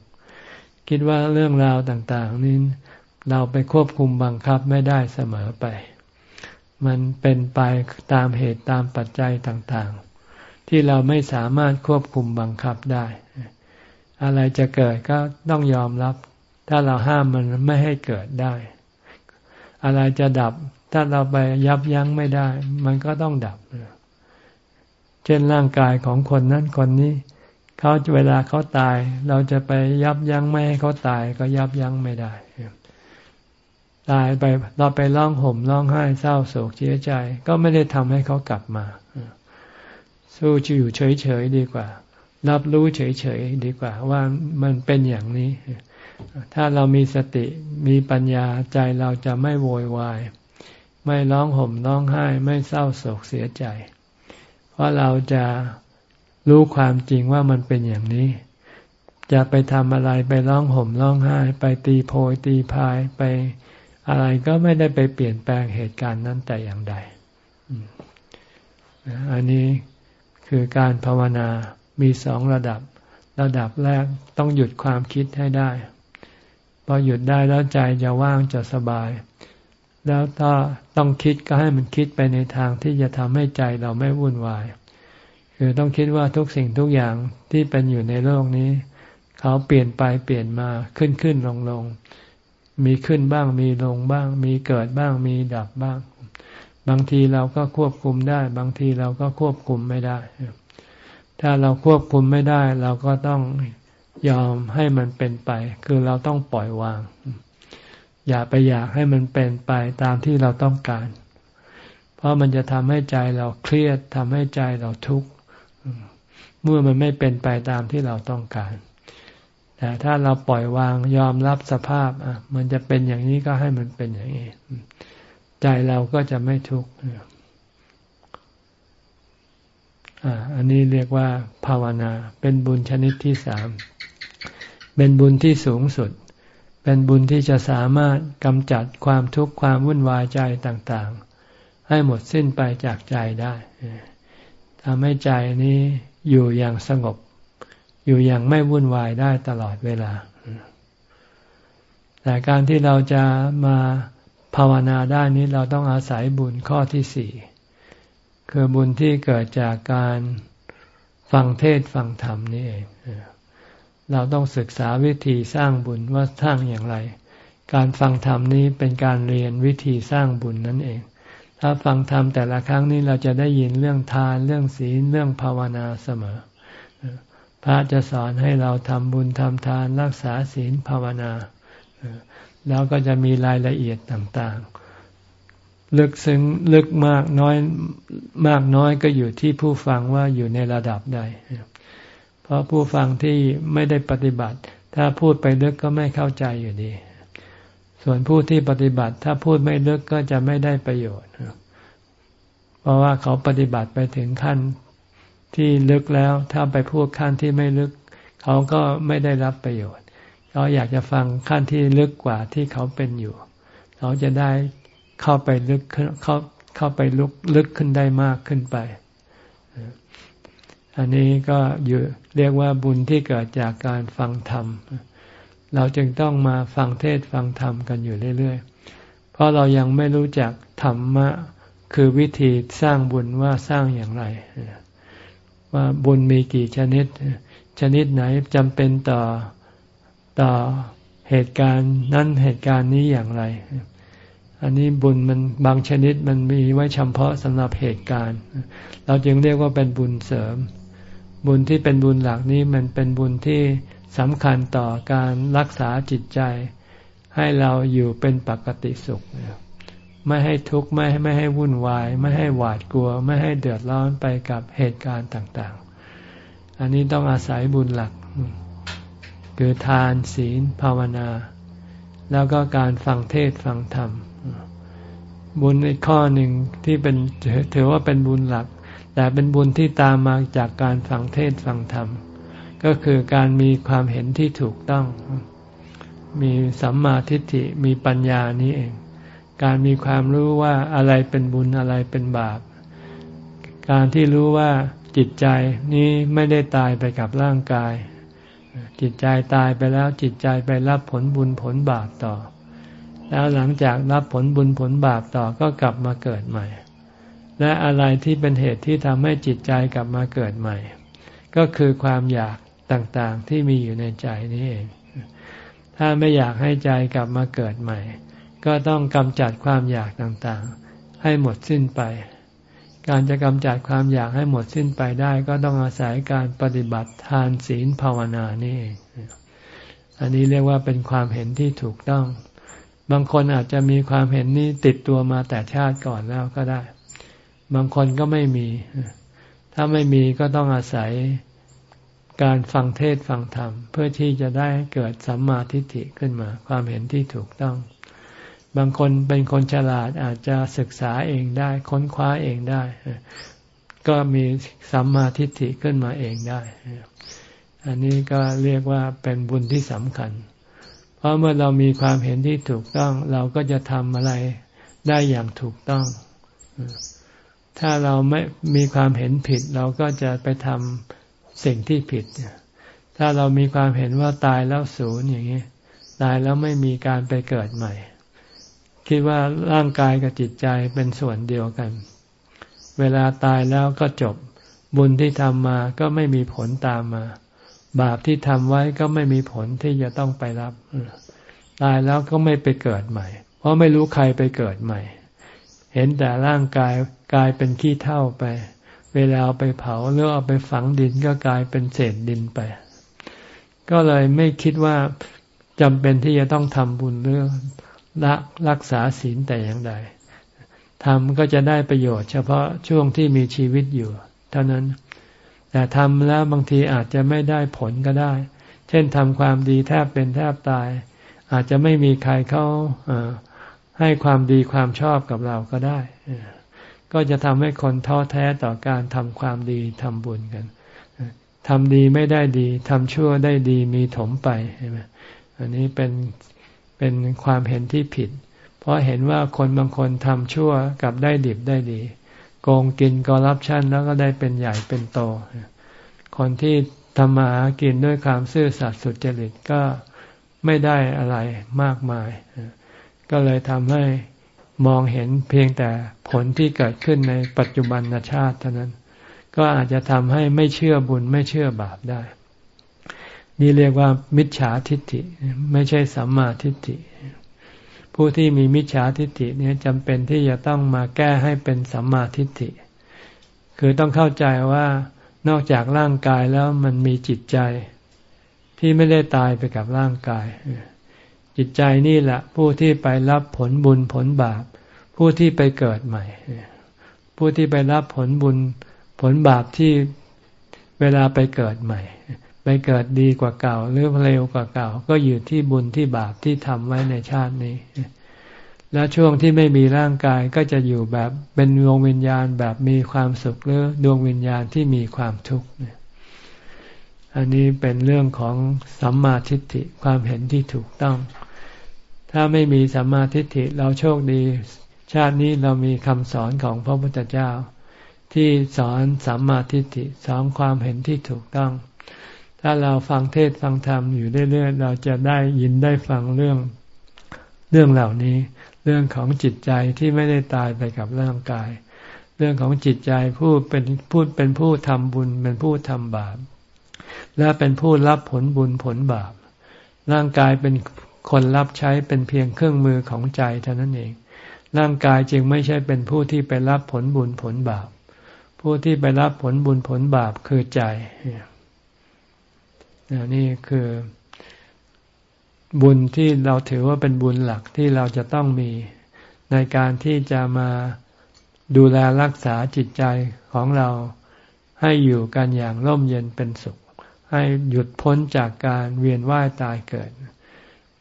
คิดว่าเรื่องราวต่างๆนี้เราไปควบคุมบังคับไม่ได้เสมอไป มันเป็นไปตามเหตุตามปัจจัยต่างๆ ที่เราไม่สามารถควบคุมบังคับได้ อะไรจะเกิดก็ต้องยอมรับ ถ้าเราห้ามมันไม่ให้เกิดได้ อะไรจะดับ ถ้าเราไปยับยั้งไม่ได้ มันก็ต้องดับ เช่นร่างกายของคนนั้นคนนี้ เขาเวลาเขาตาย เราจะไปยับยั้งไม่ให้เขาตายก็ยับยั้งไม่ได้ ตายไปเราไปร้องห่มร้องไห้เศร้าโศกเสียใจ ก็ไม่ได้ทำให้เขากลับมาสู้อยู่เฉยๆดีกว่า รับรู้เฉยๆดีกว่า ว่ามันเป็นอย่างนี้ ถ้าเรามีสติมีปัญญาใจเราจะไม่โวยวาย ไม่ร้องห่มร้องไห้ไม่เศร้าโศกเสียใจ เพราะเราจะรู้ความจริงว่ามันเป็นอย่างนี้ จะไปทำอะไรไปร้องห่มร้องไห้ ไปตีโพยตีพายไปอะไรก็ไม่ได้ไปเปลี่ยนแปลงเหตุการณ์นั้นแต่อย่างใด อันนี้คือการภาวนามีสองระดับ ระดับแรกต้องหยุดความคิดให้ได้ พอหยุดได้แล้วใจจะว่างจะสบาย แล้วถ้าต้องคิดก็ให้มันคิดไปในทางที่จะทำให้ใจเราไม่วุ่นวาย คือต้องคิดว่าทุกสิ่งทุกอย่างที่เป็นอยู่ในโลกนี้ เขาเปลี่ยนไปเปลี่ยนมาขึ้นขึ้นลงลงมีขึ้นบ้างมีลงบ้าง มีเกิดบ้างมีดับบ้าง บางทีเราก็ควบคุมได้ บางทีเราก็ควบคุมไม่ได้ ถ้าเราควบคุมไม่ได้ เราก็ต้องยอมให้มันเป็นไป คือเราต้องปล่อยวาง อย่าไปอยากให้มันเป็นไปตามที่เราต้องการ เพราะมันจะทำให้ใจเราเครียดทำให้ใจเราทุกข์เมื่อมันไม่เป็นไปตามที่เราต้องการ แต่ถ้าเราปล่อยวางยอมรับสภาพอะมันจะเป็นอย่างนี้ก็ให้มันเป็นอย่างนี้ ใจเราก็จะไม่ทุกข์อันนี้เรียกว่าภาวนา เป็นบุญชนิดที่สาม เป็นบุญที่สูงสุด เป็นบุญที่จะสามารถกำจัดความทุกข์ความวุ่นวายใจต่างๆ ให้หมดสิ้นไปจากใจได้ทำให้ใจนี้อยู่อย่างสงบ อยู่อย่างไม่วุ่นวายได้ตลอดเวลา แต่การที่เราจะมาภาวนาได้นี้เราต้องอาศัยบุญข้อที่สี่คือบุญที่เกิดจากการฟังเทศฟังธรรมนี่เอง เราต้องศึกษาวิธีสร้างบุญว่าสร้างอย่างไร การฟังธรรมนี้เป็นการเรียนวิธีสร้างบุญนั่นเอง ถ้าฟังธรรมแต่ละครั้งนี้เราจะได้ยินเรื่องทานเรื่องศีลเรื่องภาวนาเสมอ พระจะสอนให้เราทำบุญทำทานรักษาศีลภาวนา แล้วก็จะมีรายละเอียดต่างๆ ลึกซึ้งลึกมากน้อยมากน้อยก็อยู่ที่ผู้ฟังว่าอยู่ในระดับใด เพราะผู้ฟังที่ไม่ได้ปฏิบัติ ถ้าพูดไปลึกก็ไม่เข้าใจอยู่ดี ส่วนผู้ที่ปฏิบัติ ถ้าพูดไม่ลึกก็จะไม่ได้ประโยชน์ เพราะว่าเขาปฏิบัติไปถึงขั้นที่ลึกแล้ว ถ้าไปพูดขั้นที่ไม่ลึก เขาก็ไม่ได้รับประโยชน์ เขาอยากจะฟังขั้นที่ลึกกว่าที่เขาเป็นอยู่ เขาจะได้เข้าไปลึกเข้าเข้าไปลุกลึกขึ้นได้มากขึ้นไป อันนี้ก็อยู่เรียกว่าบุญที่เกิดจากการฟังธรรม เราจึงต้องมาฟังเทศฟังธรรมกันอยู่เรื่อยๆ เพราะเรายังไม่รู้จักธรรมะคือวิธีสร้างบุญว่าสร้างอย่างไร ว่าบุญมีกี่ชนิด ชนิดไหนจำเป็นต่อต่อเหตุการณ์นั้นเหตุการณ์นี้อย่างไร อันนี้บุญมันบางชนิดมันมีไว้เฉพาะสำหรับเหตุการณ์ เราจึงเรียกว่าเป็นบุญเสริม บุญที่เป็นบุญหลักนี้มันเป็นบุญที่สำคัญต่อการรักษาจิตใจ ให้เราอยู่เป็นปกติสุข ไม่ให้ทุกข์ไม่ให้ไม่ให้วุ่นวาย ไม่ให้หวาดกลัว ไม่ให้เดือดร้อนไปกับเหตุการณ์ต่างๆ อันนี้ต้องอาศัยบุญหลัก คือทานศีลภาวนา แล้วก็การฟังเทศฟังธรรม บุญอีกข้อหนึ่งที่เป็นถือว่าเป็นบุญหลัก แต่เป็นบุญที่ตามมาจากการฟังเทศฟังธรรม ก็คือการมีความเห็นที่ถูกต้อง มีสัมมาทิฏฐิมีปัญญานี้เอง การมีความรู้ว่าอะไรเป็นบุญอะไรเป็นบาป การที่รู้ว่าจิตใจนี้ไม่ได้ตายไปกับร่างกาย จิตใจตายไปแล้วจิตใจไปรับผลบุญผลบาปต่อ แล้วหลังจากรับผลบุญผลบาปต่อก็กลับมาเกิดใหม่ และอะไรที่เป็นเหตุที่ทำให้จิตใจกลับมาเกิดใหม่ ก็คือความอยากต่างๆที่มีอยู่ในใจนี้เอง ถ้าไม่อยากให้ใจกลับมาเกิดใหม่ ก็ต้องกำจัดความอยากต่างๆ ให้หมดสิ้นไป การจะกำจัดความอยากให้หมดสิ้นไปได้ ก็ต้องอาศัยการปฏิบัติทานศีลภาวนานี่เองอันนี้เรียกว่าเป็นความเห็นที่ถูกต้อง บางคนอาจจะมีความเห็นนี้ติดตัวมาแต่ชาติก่อนแล้วก็ได้ บางคนก็ไม่มี ถ้าไม่มีก็ต้องอาศัยการฟังเทศฟังธรรม เพื่อที่จะได้เกิดสัมมาทิฏฐิขึ้นมา ความเห็นที่ถูกต้อง บางคนเป็นคนฉลาดอาจจะศึกษาเองได้ค้นคว้าเองได้ ก็มีสัมมาทิฏฐิขึ้นมาเองได้ อันนี้ก็เรียกว่าเป็นบุญที่สำคัญ เพราะเมื่อเรามีความเห็นที่ถูกต้อง เราก็จะทำอะไรได้อย่างถูกต้อง ถ้าเราไม่มีความเห็นผิด เราก็จะไปทำสิ่งที่ผิด ถ้าเรามีความเห็นว่าตายแล้วศูนย์อย่างนี้ ตายแล้วไม่มีการไปเกิดใหม่ คิดว่าร่างกายกับจิตใจเป็นส่วนเดียวกัน เวลาตายแล้วก็จบ บุญที่ทำมาก็ไม่มีผลตามมา บาปที่ทำไว้ก็ไม่มีผลที่จะต้องไปรับ ตายแล้วก็ไม่ไปเกิดใหม่ เพราะไม่รู้ใครไปเกิดใหม่ เห็นแต่ร่างกายกลายเป็นขี้เท่าไป เวลาเอาไปเผาหรือเอาไปฝังดินก็กลายเป็นเศษดินไป ก็เลยไม่คิดว่าจำเป็นที่จะต้องทำบุญหรือรักรักษาศีลแต่อย่างใดทำก็จะได้ประโยชน์ เฉพาะช่วงที่มีชีวิตอยู่ เท่านั้น แต่ทำแล้วบางทีอาจจะไม่ได้ผลก็ได้ เช่นทำความดีแทบเป็นแทบตาย อาจจะไม่มีใครเขา ให้ความดีความชอบกับเราก็ได้ ก็จะทำให้คนท้อแท้ต่อการทำความดีทำบุญกันทำดีไม่ได้ดีทำชั่วได้ดีมีถมไปใช่ไหมอันนี้เป็นเป็นความเห็นที่ผิด เพราะเห็นว่าคนบางคนทำชั่วกับได้ดิบได้ดี โกงกินกอรับชั่นแล้วก็ได้เป็นใหญ่เป็นโต คนที่ทำมาหากินด้วยความซื่อสัตย์สุจริตก็ไม่ได้อะไรมากมาย ก็เลยทำให้มองเห็นเพียงแต่ผลที่เกิดขึ้นในปัจจุบันชาติเท่านั้น ก็อาจจะทำให้ไม่เชื่อบุญไม่เชื่อบาปได้ นี่เรียกว่า มิจฉาทิฏฐิ ไม่ใช่สัมมาทิฏฐิ ผู้ที่มีมิจฉาทิฏฐินี้จำเป็นที่จะต้องมาแก้ให้เป็นสัมมาทิฏฐิ คือต้องเข้าใจว่านอกจากร่างกายแล้วมันมีจิตใจ ที่ไม่ได้ตายไปกับร่างกาย จิตใจนี่แหละผู้ที่ไปรับผลบุญผลบาป ผู้ที่ไปเกิดใหม่ ผู้ที่ไปรับผลบุญผลบาปที่เวลาไปเกิดใหม่ ไปเกิดดีกว่าเก่า หรือเร็วกว่าเก่า ก็อยู่ที่บุญที่บาปที่ทำไว้ในชาตินี้ แล้วช่วงที่ไม่มีร่างกายก็จะอยู่แบบเป็นดวงวิญญาณแบบมีความสุขหรือดวงวิญญาณที่มีความทุกข์อันนี้เป็นเรื่องของสัมมาทิฏฐิความเห็นที่ถูกต้อง ถ้าไม่มีสัมมาทิฏฐิเราโชคดี ชาตินี้เรามีคำสอนของพระพุทธเจ้า ที่สอนสัมมาทิฏฐิสอนความเห็นที่ถูกต้อง ถ้าเราฟังเทศฟังธรรมอยู่เรื่อยๆเราจะได้ยินได้ฟังเรื่องเรื่องเหล่านี้ เรื่องของจิตใจที่ไม่ได้ตายไปกับร่างกาย เรื่องของจิตใจผู้เป็นผู้เป็นผู้ทำบุญเป็นผู้ทำบาปและเป็นผู้รับผลบุญผลบาป ร่างกายเป็น คนรับใช้เป็นเพียงเครื่องมือของใจเท่านั้นเอง ร่างกายจึงไม่ใช่เป็นผู้ที่ไปรับผลบุญผลบาป ผู้ที่ไปรับผลบุญผลบาปคือใจนี่คือบุญที่เราถือว่าเป็นบุญหลักที่เราจะต้องมีในการที่จะมาดูแลรักษาจิตใจของเราให้อยู่กันอย่างร่มเย็นเป็นสุข ให้หยุดพ้นจากการเวียนว่ายตายเกิด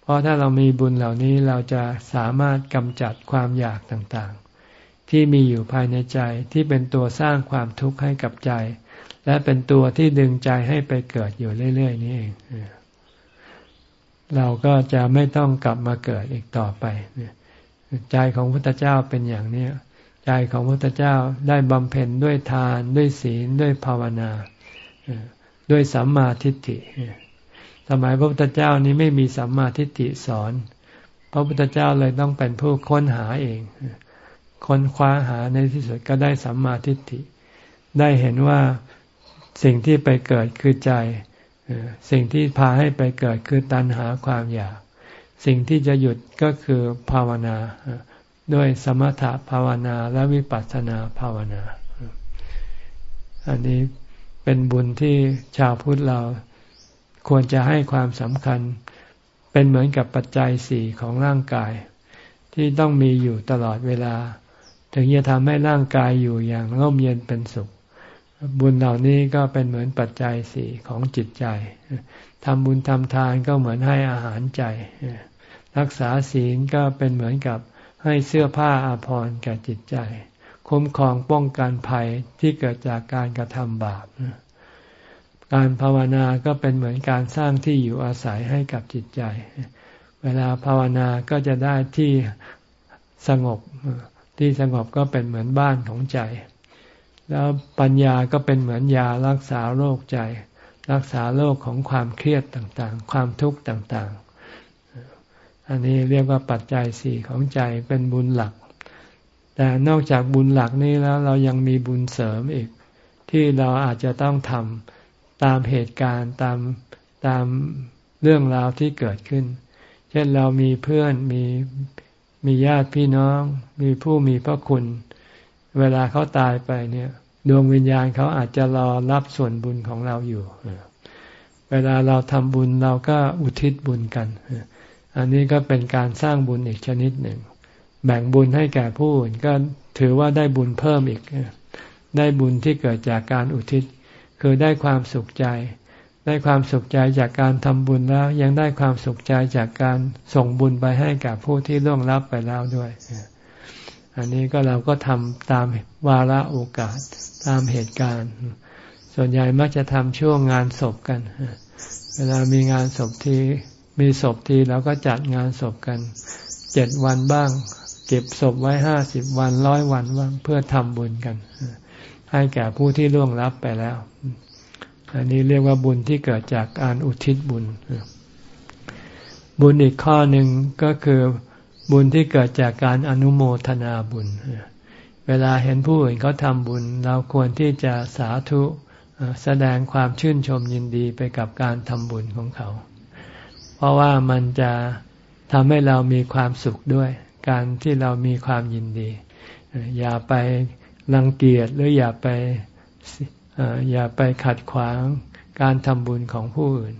ราะถ้าเรามีบุญเหล่านี้เราจะสามารถกำจัดความอยากต่างๆ ที่มีอยู่ภายในใจที่เป็นตัวสร้างความทุกข์ให้กับใจ และเป็นตัวที่ดึงใจให้ไปเกิดอยู่เรื่อย ๆ นี่เองเราก็จะไม่ต้องกลับมาเกิดอีกต่อไปใจของพระพุทธเจ้าเป็นอย่างนี้ใจของพระพุทธเจ้าได้บำเพ็ญด้วยทานด้วยศีลด้วยภาวนา ด้วยสัมมาทิฏฐิ สมัยพระพุทธเจ้านี้ไม่มีสัมมาทิฏฐิสอน พระพุทธเจ้าเลยต้องเป็นผู้ค้นหาเอง ค้นคว้าหาในที่สุดก็ได้สัมมาทิฏฐิ ได้เห็นว่าสิ่งที่ไปเกิดคือใจ สิ่งที่พาให้ไปเกิดคือตัณหาความอยาก สิ่งที่จะหยุดก็คือภาวนา ด้วยสมถะภาวนาและวิปัสสนาภาวนา อันนี้เป็นบุญที่ชาวพุทธเรา ควรจะให้ความสำคัญ เป็นเหมือนกับปัจจัยสี่ของร่างกาย ที่ต้องมีอยู่ตลอดเวลา ถึงจะทำให้ร่างกายอยู่อย่างร่มเย็นเป็นสุข บุญเหล่านี้ก็เป็นเหมือนปัจจัยสี่ของจิตใจทำบุญทำทานก็เหมือนให้อาหารใจ รักษาศีลก็เป็นเหมือนกับให้เสื้อผ้าอาภรณ์แก่จิตใจ คุ้มครองป้องกันภัยที่เกิดจากการกระทำบาป การภาวนาก็เป็นเหมือนการสร้างที่อยู่อาศัยให้กับจิตใจ เวลาภาวนาก็จะได้ที่สงบ ที่สงบก็เป็นเหมือนบ้านของใจ แล้วปัญญาก็เป็นเหมือนยารักษาโรคใจ รักษาโรคของความเครียดต่างๆ ความทุกข์ต่างๆ อันนี้เรียกว่าปัจจัยสี่ของใจเป็นบุญหลัก แต่นอกจากบุญหลักนี้แล้วเรายังมีบุญเสริมอีก ที่เราอาจจะต้องทำ ตามเหตุการณ์ตามตามเรื่องราวที่เกิดขึ้น เช่นเรามีเพื่อนมีมีญาติพี่น้อง มีผู้มีพระคุณ เวลาเขาตายไปเนี่ย ดวงวิญญาณเขาอาจจะรอรับส่วนบุญของเราอยู่ เวลาเราทำบุญเราก็อุทิศบุญกัน อันนี้ก็เป็นการสร้างบุญอีกชนิดหนึ่ง แบ่งบุญให้แก่ผู้อื่นก็ถือว่าได้บุญเพิ่มอีก ได้บุญที่เกิดจากการอุทิศ คือได้ความสุขใจ ได้ความสุขใจจากการทำบุญแล้ว ยังได้ความสุขใจจากการส่งบุญไปให้กับผู้ที่ล่วงลับไปแล้วด้วย อันนี้ก็เราก็ทำตามวาระโอกาสตามเหตุการณ์ ส่วนใหญ่มักจะทำช่วงงานศพกัน เวลามีงานศพทีมีศพทีเราก็จัดงานศพกันเจ็ดวันบ้าง เก็บศพไว้ห้าสิบวันร้อยวันบ้างเพื่อทำบุญกัน ให้แก่ผู้ที่ล่วงลับไปแล้ว อันนี้เรียกว่าบุญที่เกิดจากการอุทิศบุญ บุญอีกข้อหนึ่งก็คือบุญที่เกิดจากการอนุโมทนาบุญ เวลาเห็นผู้อื่นเขาทำบุญ เราควรที่จะสาธุแสดงความชื่นชมยินดีไปกับการทำบุญของเขา เพราะว่ามันจะทำให้เรามีความสุขด้วย การที่เรามีความยินดี อย่าไป รังเกียจหรืออย่าไปอย่าไปขัดขวางการทำบุญของผู้อื่น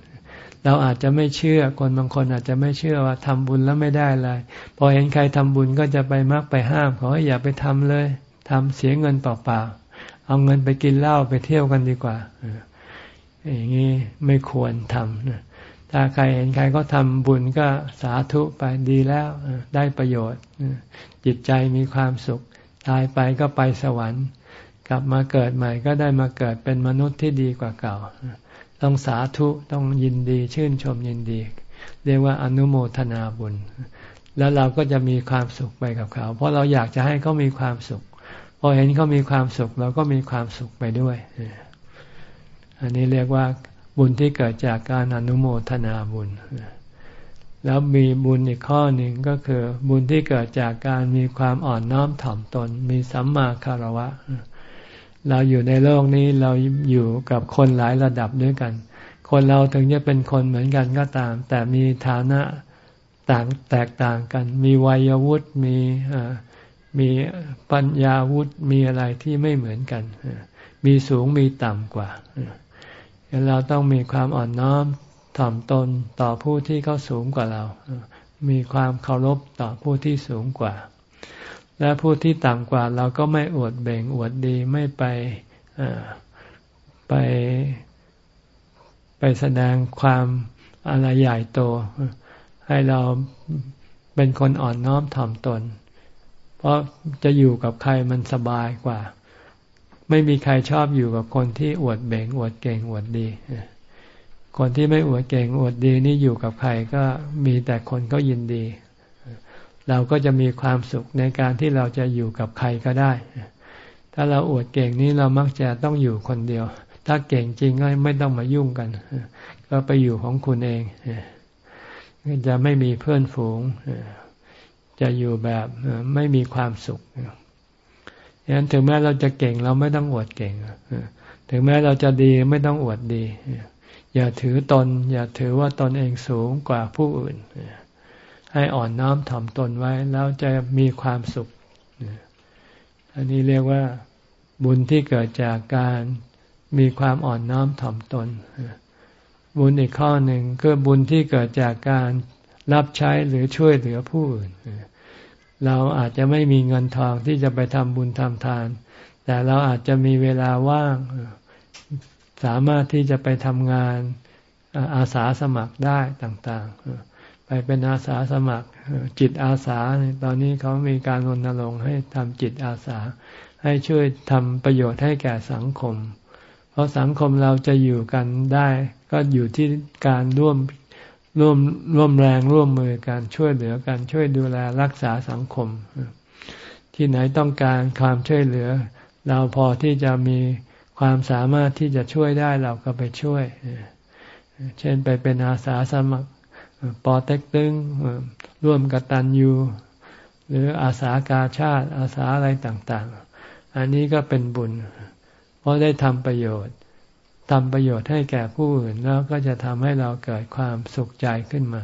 เราอาจจะไม่เชื่อคนบางคนอาจจะไม่เชื่อว่าทำบุญแล้วไม่ได้อะไรพอเห็นใครทำบุญก็จะไปมักไปห้ามเขาอย่าไปทำเลยทำเสียเงินเปล่าๆเอาเงินไปกินเหล้าไปเที่ยวกันดีกว่าอย่างนี้ไม่ควรทำถ้าใครเห็นใครก็ทำบุญก็สาธุไปดีแล้วได้ประโยชน์ จิตใจมีความสุข ตายไปก็ไปสวรรค์ กลับมาเกิดใหม่ก็ได้มาเกิดเป็นมนุษย์ที่ดีกว่าเก่า ต้องสาธุต้องยินดีชื่นชมยินดี เรียกว่าอนุโมทนาบุญ แล้วเราก็จะมีความสุขไปกับเขา เพราะเราอยากจะให้เขามีความสุข พอเห็นเขามีความสุขเราก็มีความสุขไปด้วย อันนี้เรียกว่าบุญที่เกิดจากการอนุโมทนาบุญ แล้วมีบุญอีกข้อหนึ่งก็คือบุญที่เกิดจากการมีความอ่อนน้อมถ่อมตน มีสัมมาคารวะ เราอยู่ในโลกนี้เราอยู่กับคนหลายระดับด้วยกัน คนเราถึงจะเป็นคนเหมือนกันก็ตาม แต่มีฐานะต่างแตกต่างกัน มีวัยวุฒิมีมีปัญญาวุฒิมีอะไรที่ไม่เหมือนกัน มีสูงมีต่ำกว่าเราต้องมีความอ่อนน้อม ถ่อมตนต่อผู้ที่เขาสูงกว่าเรา มีความเคารพต่อผู้ที่สูงกว่า และผู้ที่ต่ำกว่าเราก็ไม่อวดเบ่งอวดดีไม่ไปไปไปแสดงความอะไรใหญ่โต ให้เราเป็นคนอ่อนน้อมถ่อมตน เพราะจะอยู่กับใครมันสบายกว่า ไม่มีใครชอบอยู่กับคนที่อวดเบ่งอวดเก่งอวดดี คนที่ไม่อวดเก่งอวดดีนี่อยู่กับใครก็มีแต่คนก็ยินดี เราก็จะมีความสุขในการที่เราจะอยู่กับใครก็ได้ ถ้าเราอวดเก่งนี้เรามักจะต้องอยู่คนเดียว ถ้าเก่งจริงก็ไม่ต้องมายุ่งกัน ก็ไปอยู่ของคุณเอง จะไม่มีเพื่อนฝูง จะอยู่แบบไม่มีความสุขฉะนั้นถึงแม้เราจะเก่งเราไม่ต้องอวดเก่ง ถึงแม้เราจะดีไม่ต้องอวดดี อย่าถือตน อย่าถือว่าตนเองสูงกว่าผู้อื่น ให้อ่อนน้อมถ่อมตนไว้แล้วจะมีความสุข อันนี้เรียกว่าบุญที่เกิดจากการมีความอ่อนน้อมถ่อมตน บุญอีกข้อหนึ่งก็บุญที่เกิดจากการรับใช้หรือช่วยเหลือผู้อื่น เราอาจจะไม่มีเงินทองที่จะไปทำบุญทำทาน แต่เราอาจจะมีเวลาว่าง สามารถที่จะไปทำงานอาสาสมัครได้ต่างๆ ไปเป็นอาสาสมัครจิตอาสา ตอนนี้เขามีการรณรงค์ให้ทำจิตอาสา ให้ช่วยทำประโยชน์ให้แก่สังคม เพราะสังคมเราจะอยู่กันได้ ก็อยู่ที่การร่วมร่วมร่วมแรงร่วมมือกันช่วยเหลือกันช่วยดูแลรักษาสังคม ที่ไหนต้องการความช่วยเหลือ เราพอที่จะมี ความสามารถที่จะช่วยได้เราก็ไปช่วย เช่นไปเป็นอาสาสมัครปอเต็กตึงร่วมกับตันยูหรืออาสากาชาติ อาสาอะไรต่าง ๆ อันนี้ก็เป็นบุญ เพราะได้ทำประโยชน์ทำประโยชน์ให้แก่ผู้อื่นแล้วก็จะทำให้เราเกิดความสุขใจขึ้นมา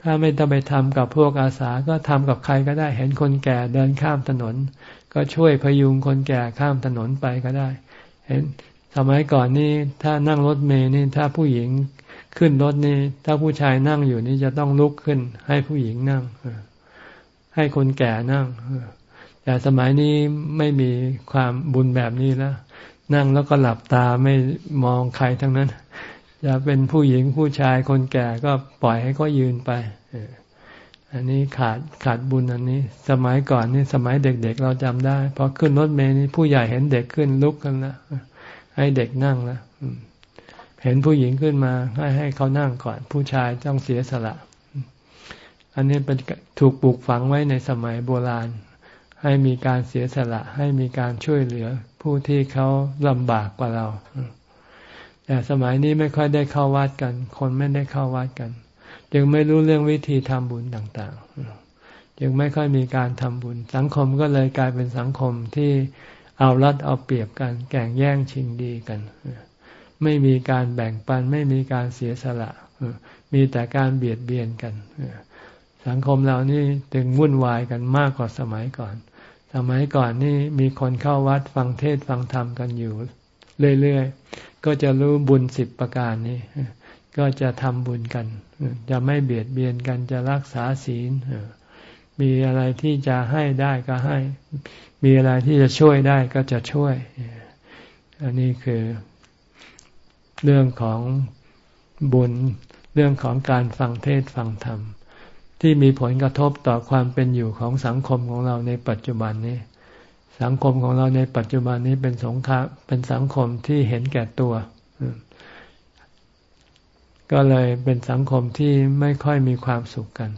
ถ้าไม่ต้องไปทำกับพวกอาสาก็ทำกับใครก็ได้เห็นคนแก่เดินข้ามถนน ก็ช่วยพยุงคนแก่ข้ามถนนไปก็ได้ เห็นสมัยก่อนนี่ถ้านั่งรถเมล์นี่ถ้าผู้หญิงขึ้นรถนี่ถ้าผู้ชายนั่งอยู่นี่จะต้องลุกขึ้น ให้ผู้หญิงนั่ง ให้คนแก่นั่งแต่สมัยนี้ไม่มีความบุญแบบนี้แล้วนั่งแล้วก็หลับตาไม่มองใครทั้งนั้นจะเป็นผู้หญิงผู้ชายคนแก่ก็ปล่อยให้ก็ยืนไป อันนี้ขาดขาดบุญอันนี้ สมัยก่อนนี่สมัยเด็กๆเราจำได้พอขึ้นรถเมล์นี่ผู้ใหญ่เห็นเด็กขึ้นลุกกันแล้วให้เด็กนั่งแล้วเห็นผู้หญิงขึ้นมาให้ให้เขานั่งก่อน ผู้ชายต้องเสียสละ อันนี้เป็นถูกปลูกฝังไว้ในสมัยโบราณ ให้มีการเสียสละ ให้มีการช่วยเหลือ ผู้ที่เขาลำบากกว่าเราแต่สมัยนี้ไม่ค่อยได้เข้าวัดกัน คนไม่ได้เข้าวัดกัน จึงไม่รู้เรื่องวิธีทำบุญต่างๆ จึงไม่ค่อยมีการทำบุญ สังคมก็เลยกลายเป็นสังคมที่เอารัดเอาเปรียบกัน แก่งแย่งชิงดีกัน ไม่มีการแบ่งปัน ไม่มีการเสียสละ มีแต่การเบียดเบียนกัน สังคมเรานี่ถึงวุ่นวายกันมากกว่าสมัยก่อน สมัยก่อนนี่มีคนเข้าวัดฟังเทศฟังธรรมกันอยู่ เรื่อยๆ ก็จะรู้บุญสิบประการนี้ ก็จะทำบุญกัน จะไม่เบียดเบียนกันจะรักษาศีลมีอะไรที่จะให้ได้ก็ให้ มีอะไรที่จะช่วยได้ก็จะช่วย อันนี้คือเรื่องของบุญ เรื่องของการฟังเทศฟังธรรม ที่มีผลกระทบต่อความเป็นอยู่ของสังคมของเราในปัจจุบันนี้ สังคมของเราในปัจจุบันนี้เป็นสงครามเป็นสังคมที่เห็นแก่ตัว ก็เลยเป็นสังคมที่ไม่ค่อยมีความสุขกัน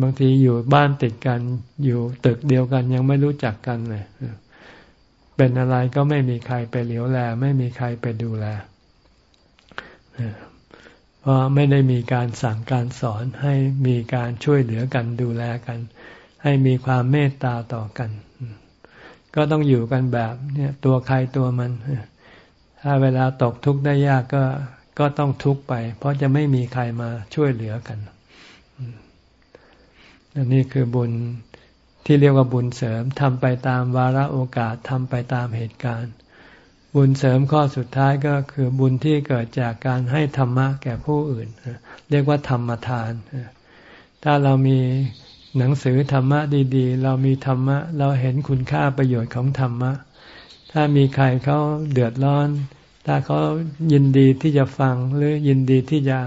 บางทีอยู่บ้านติดกัน อยู่ตึกเดียวกันยังไม่รู้จักกันเลยเป็นอะไรก็ไม่มีใครไปเหลียวแล ไม่มีใครไปดูแลเพราะไม่ได้มีการสั่งการสอนให้มีการช่วยเหลือกันดูแลกัน ให้มีความเมตตาต่อกัน ก็ต้องอยู่กันแบบ เนี่ย ตัวใครตัวมันถ้าเวลาตกทุกข์ได้ยากก็ ก็ต้องทุกข์ไป เพราะจะไม่มีใครมาช่วยเหลือกันอันนี้คือบุญที่เรียกว่าบุญเสริมทำไปตามวาระโอกาสทำไปตามเหตุการณ์ บุญเสริมข้อสุดท้ายก็คือบุญที่เกิดจากการให้ธรรมะแก่ผู้อื่น เรียกว่าธรรมทาน ถ้าเรามีหนังสือธรรมะดีๆ เรามีธรรมะ เราเห็นคุณค่าประโยชน์ของธรรมะ ถ้ามีใครเขาเดือดร้อน ถ้าเขายินดีที่จะฟังหรือยินดีที่จะ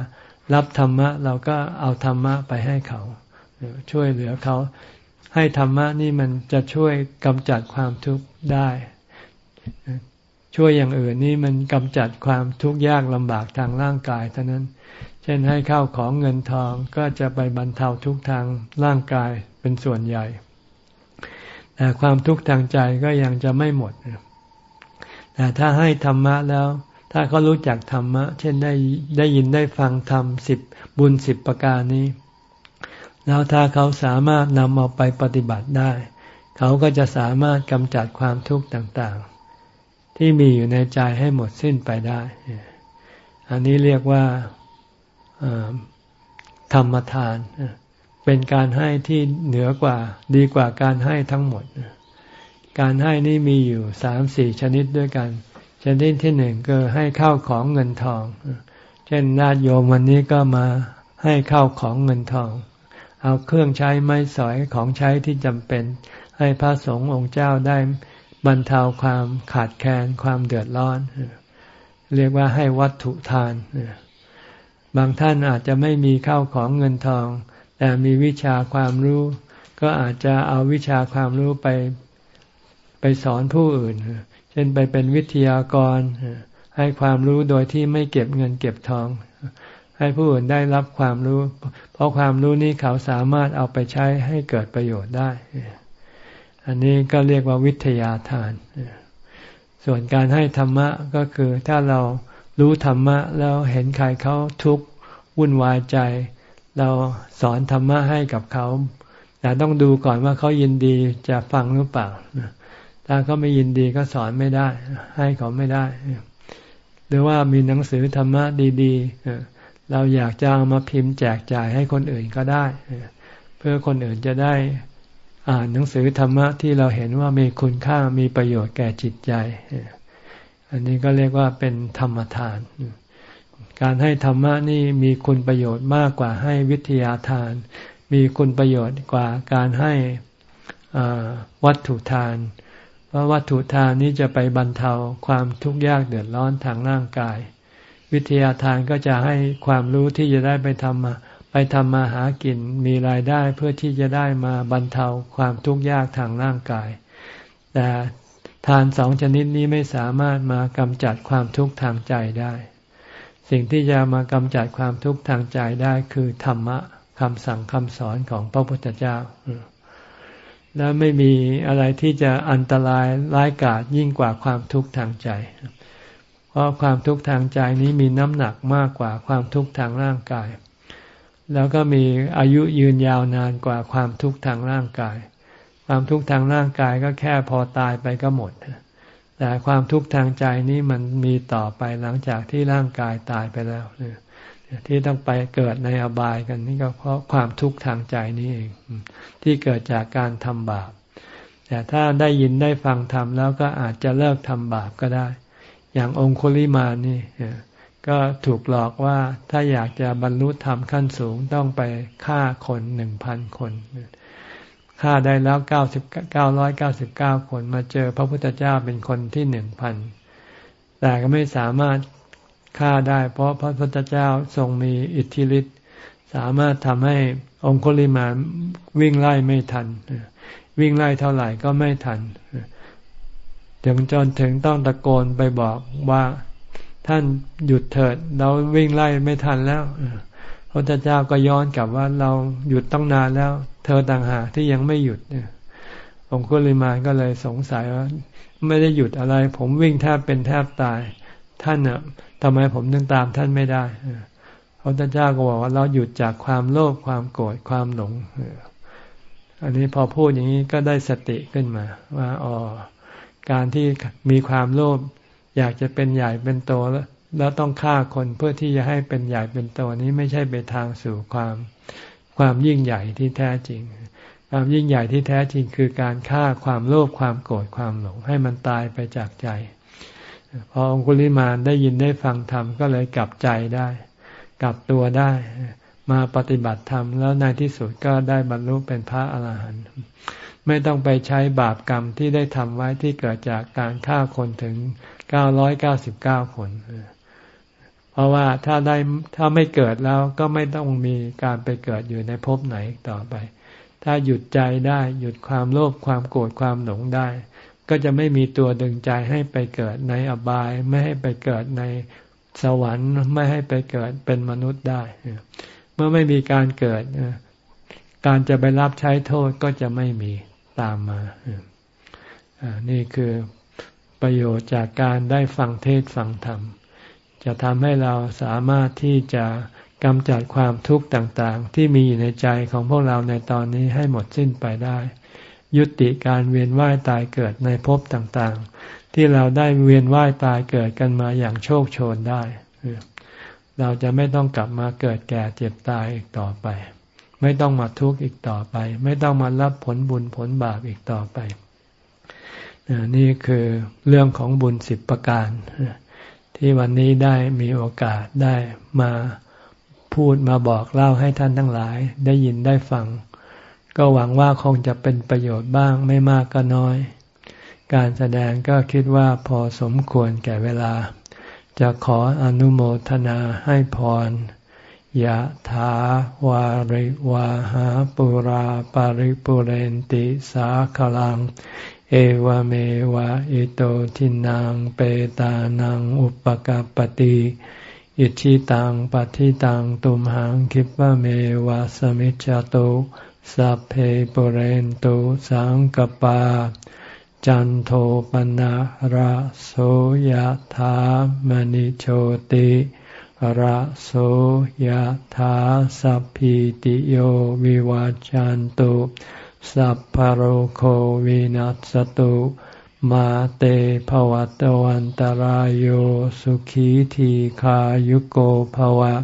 รับธรรมะ เราก็เอาธรรมะไปให้เขาช่วยเหลือเขา ให้ธรรมะนี่มันจะช่วยกำจัดความทุกข์ได้ ช่วยอย่างอื่นนี่มันกำจัดความทุกข์ยากลำบากทางร่างกายเท่านั้น เช่นให้ข้าวของเงินทองก็จะไปบรรเทาทุกทางร่างกายเป็นส่วนใหญ่แต่ความทุกข์ทางใจก็ยังจะไม่หมด แต่ถ้าให้ธรรมะแล้ว ถ้าเขารู้จักธรรมะ เช่นได้ได้ยินได้ฟังธรรมสิบบุญสิบประการนี้ แล้วถ้าเขาสามารถนำเอาไปปฏิบัติได้ เขาก็จะสามารถกำจัดความทุกข์ต่างๆ ที่มีอยู่ในใจให้หมดสิ้นไปได้ อันนี้เรียกว่าธรรมทาน เป็นการให้ที่เหนือกว่าดีกว่าการให้ทั้งหมด การให้นี่มีอยู่สามสี่ชนิดด้วยกัน ชนิดที่หนึ่งก็ให้ข้าวของเงินทอง เช่นญาติโยมวันนี้ก็มาให้ข้าวของเงินทอง เอาเครื่องใช้ไม้สอยของใช้ที่จำเป็น ให้พระสงฆ์องค์เจ้าได้บรรเทาความขาดแคลนความเดือดร้อน เรียกว่าให้วัตถุทาน บางท่านอาจจะไม่มีข้าวของเงินทอง แต่มีวิชาความรู้ ก็อาจจะเอาวิชาความรู้ไป ไปสอนผู้อื่น เช่นไปเป็นวิทยากร ให้ความรู้โดยที่ไม่เก็บเงินเก็บทอง ให้ผู้อื่นได้รับความรู้ เพราะความรู้นี้เขาสามารถเอาไปใช้ให้เกิดประโยชน์ได้ อันนี้ก็เรียกว่าวิทยาทาน ส่วนการให้ธรรมะก็คือถ้าเรารู้ธรรมะแล้วเห็นใครเขาทุกข์วุ่นวายใจ เราสอนธรรมะให้กับเขาแต่ต้องดูก่อนว่าเขายินดีจะฟังหรือเปล่า ถ้าเขาไม่ยินดีก็สอนไม่ได้ ให้เขาไม่ได้ หรือว่ามีหนังสือธรรมะดีๆเราอยากจะเอามาพิมพ์แจกจ่ายให้คนอื่นก็ได้ เพื่อคนอื่นจะได้อ่านหนังสือธรรมะที่เราเห็นว่ามีคุณค่ามีประโยชน์แก่จิตใจ อันนี้ก็เรียกว่าเป็นธรรมทาน การให้ธรรมะนี่มีคุณประโยชน์มากกว่าให้วิทยาทาน มีคุณประโยชน์กว่าการให้วัตถุทาน เพราะวัตถุทานนี้จะไปบรรเทาความทุกข์ยากเดือดร้อนทางร่างกาย วิทยาทานก็จะให้ความรู้ที่จะได้ไปทำมาไปทำมาหากินมีรายได้เพื่อที่จะได้มาบรรเทาความทุกข์ยากทางร่างกาย แต่ทานสองชนิดนี้ไม่สามารถมากำจัดความทุกข์ทางใจได้ สิ่งที่จะมากำจัดความทุกข์ทางใจได้คือธรรมะคำสั่งคำสอนของพระพุทธเจ้า และไม่มีอะไรที่จะอันตรายร้ายกาจยิ่งกว่าความทุกข์ทางใจ เพราะความทุกข์ทางใจนี้มีน้ำหนักมากกว่าความทุกข์ทางร่างกาย แล้วก็มีอายุยืนยาวนานกว่าความทุกข์ทางร่างกาย ความทุกข์ทางร่างกายก็แค่พอตายไปก็หมด แต่ความทุกข์ทางใจนี้มันมีต่อไปหลังจากที่ร่างกายตายไปแล้ว ที่ต้องไปเกิดในอบายกันนี่ก็เพราะความทุกข์ทางใจนี้เอง ที่เกิดจากการทำบาป แต่ถ้าได้ยินได้ฟังธรรมแล้วก็อาจจะเลิกทำบาปก็ได้ อย่างองคุลิมานี่ก็ถูกหลอกว่าถ้าอยากจะบรรลุธรรมขั้นสูงต้องไปฆ่าคนหนึ่งพันคนฆ่าได้แล้วเก้าสิบเก้าร้อยเก้าสิบเก้าคนมาเจอพระพุทธเจ้าเป็นคนที่หนึ่งพันแต่ก็ไม่สามารถฆ่าได้ เพราะพระพุทธเจ้าทรงมีอิทธิฤทธิ์สามารถทำให้ องคุลิมาวิ่งไล่ไม่ทัน วิ่งไล่เท่าไหร่ก็ไม่ทันถึงจนถึงต้องตะโกนไปบอกว่าท่านหยุดเถิด เราวิ่งไล่ไม่ทันแล้วพระเจ้าก็ย้อนกลับว่าเราหยุดต้องนานแล้ว เธอต่างหากที่ยังไม่หยุดเนี่ยองคุลิมาก็เลยสงสัยว่า ไม่ได้หยุดอะไร ผมวิ่งแทบเป็นแทบตาย ท่านอะทำไมผมถึงตามท่านไม่ได้ พระพุทธเจ้าก็บอกว่าเราหยุดจากความโลภความโกรธความหลง อันนี้พอพูดอย่างนี้ก็ได้สติขึ้นมา ว่าอ๋อการที่มีความโลภอยากจะเป็นใหญ่เป็นโตแล้วแล้วต้องฆ่าคนเพื่อที่จะให้เป็นใหญ่เป็นโตนี้ไม่ใช่ไปทางสู่ความความยิ่งใหญ่ที่แท้จริง ความยิ่งใหญ่ที่แท้จริงคือการฆ่าความโลภความโกรธความหลง ให้มันตายไปจากใจ พอองคุลิมานได้ยินได้ฟังธรรมก็เลยกลับใจได้ กลับตัวได้ มาปฏิบัติธรรมแล้วในที่สุดก็ได้บรรลุเป็นพระอรหันต์ไม่ต้องไปใช้บาปกรรมที่ได้ทำไว้ที่เกิดจากการฆ่าคนถึงเก้าร้อยเก้าสิบเก้าคนราะว่าถ้าได้ถ้าไม่เกิดแล้วก็ไม่ต้องมีการไปเกิดอยู่ในภพไหนต่อไป ถ้าหยุดใจได้หยุดความโลภความโกรธความหลงได้ ก็จะไม่มีตัวดึงใจให้ไปเกิดในอบาย ไม่ให้ไปเกิดใน สวรรค์ไม่ให้ไปเกิดเป็นมนุษย์ได้ เมื่อไม่มีการเกิด การจะไปรับใช้โทษก็จะไม่มีตามมา นี่คือประโยชน์จากการได้ฟังเทศฟังธรรม จะทำให้เราสามารถที่จะกำจัดความทุกข์ต่างๆ ที่มีอยู่ในใจของพวกเราในตอนนี้ให้หมดสิ้นไปได้ ยุติการเวียนว่ายตายเกิดในภพต่างๆ ที่เราได้เวียนว่ายตายเกิดกันมาอย่างโชคโชนได้ เราจะไม่ต้องกลับมาเกิดแก่เจ็บตายอีกต่อไป ไม่ต้องมาทุกข์อีกต่อไป ไม่ต้องมารับผลบุญผลบาปอีกต่อไป นี่คือเรื่องของบุญสิบประการ ที่วันนี้ได้มีโอกาสได้มาพูดมาบอกเล่าให้ท่านทั้งหลายได้ยินได้ฟัง ก็หวังว่าคงจะเป็นประโยชน์บ้างไม่มากก็น้อย การแสดงก็คิดว่าพอสมควรแก่เวลา จะขออนุโมทนาให้พรยะถาวาริวาหาปุราปาริปุเรนติสาคลัง เอวเมวะอิโตทินังเปตานังอุปกาปติอิชิตังปฏิตังตุมหังคิปะเมวะสมิจจตุสัพเพปุเรนตุสังกปา จันโทปนะระโสยธามณิโชติระโสยธาสัพพิติโยวิวาจันตุสัพพโรโควินัสตุมาเตภวัตวันตารโยสุขีทีขายุโกภวะ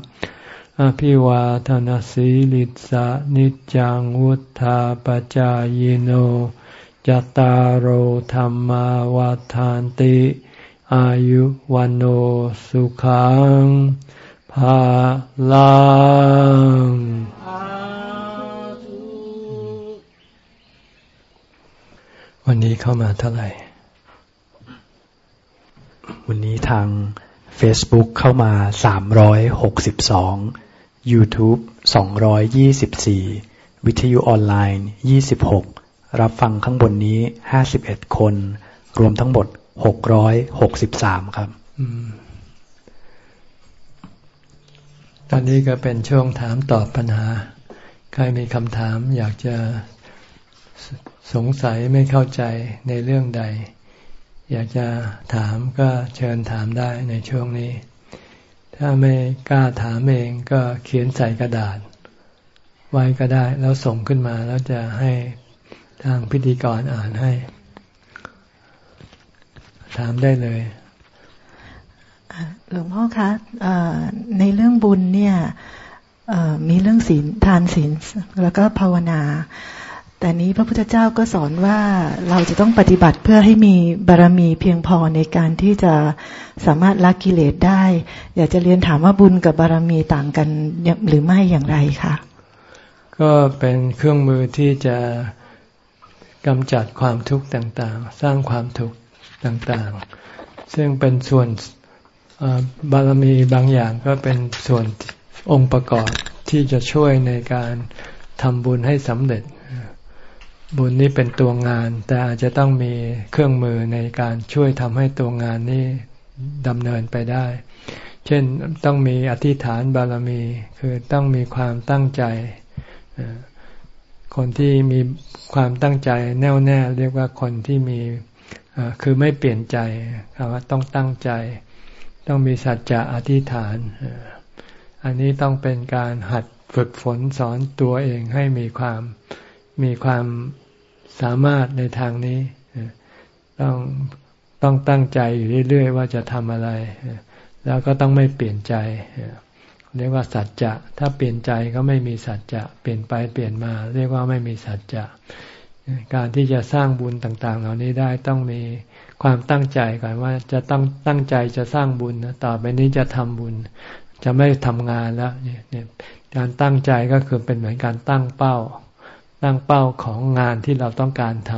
อภิวาทนสีลิสะนิจังวุธาปจายโน จตารโหธรรมาวาทานติ อายุวันโอสุขังภาลังวันนี้เข้ามาเท่าไหร่ วันนี้ทาง Facebook เข้ามา 362 YouTube 224 วิทยุออนไลน์ 26 รับฟังข้างบนนี้51คน รวมทั้งหมด663ครับตอนนี้ก็เป็นช่วงถามตอบปัญหา ใครมีคำถามอยากจะสงสัยไม่เข้าใจในเรื่องใด อยากจะถามก็เชิญถามได้ในช่วงนี้ ถ้าไม่กล้าถามเองก็เขียนใส่กระดาษ ไว้ก็ได้แล้วส่งขึ้นมาแล้วจะให้ ทางพิธีกรอ่านให้ ถามได้เลยหลวงพ่อคะในเรื่องบุญเนี่ยมีเรื่องศีลทานศีลแล้วก็ภาวนา แต่นี้พระพุทธเจ้าก็สอนว่าเราจะต้องปฏิบัติเพื่อให้มีบารมีเพียงพอในการที่จะสามารถละกิเลสได้ อยากจะเรียนถามว่าบุญกับบารมีต่างกันหรือไม่อย่างไรคะก็เป็นเครื่องมือที่จะ กำจัดความทุกข์ต่างๆ สร้างความทุกข์ต่างๆ ซึ่งเป็นส่วนบารมีบางอย่างก็เป็นส่วนองค์ประกอบที่จะช่วยในการทำบุญให้สำเร็จ บุญนี้เป็นตัวงาน แต่อาจจะต้องมีเครื่องมือในการช่วยทำให้ตัวงานนี้ดำเนินไปได้ เช่นต้องมีอธิษฐานบารมี คือต้องมีความตั้งใจ คนที่มีความตั้งใจแน่วแน่ เรียกว่าคนที่มีคือไม่เปลี่ยนใจคำว่าต้องตั้งใจ ต้องมีสัจจะอธิษฐาน อันนี้ต้องเป็นการหัดฝึกฝนสอนตัวเองให้มีความมีความสามารถในทางนี้ ต้องต้องตั้งใจอยู่เรื่อยๆว่าจะทำอะไร แล้วก็ต้องไม่เปลี่ยนใจ เรียกว่าสัจจะ ถ้าเปลี่ยนใจก็ไม่มีสัจจะ เปลี่ยนไปเปลี่ยนมา เรียกว่าไม่มีสัจจะ การที่จะสร้างบุญต่างๆ เหล่านี้ได้ต้องมีความตั้งใจก่อนว่าจะต้องตั้งใจจะสร้างบุญนะต่อไปนี้จะทำบุญ จะไม่ทำงานแล้วเนี่ยการตั้งใจก็คือเป็นเหมือนการตั้งเป้า ตั้งเป้าของงานที่เราต้องการท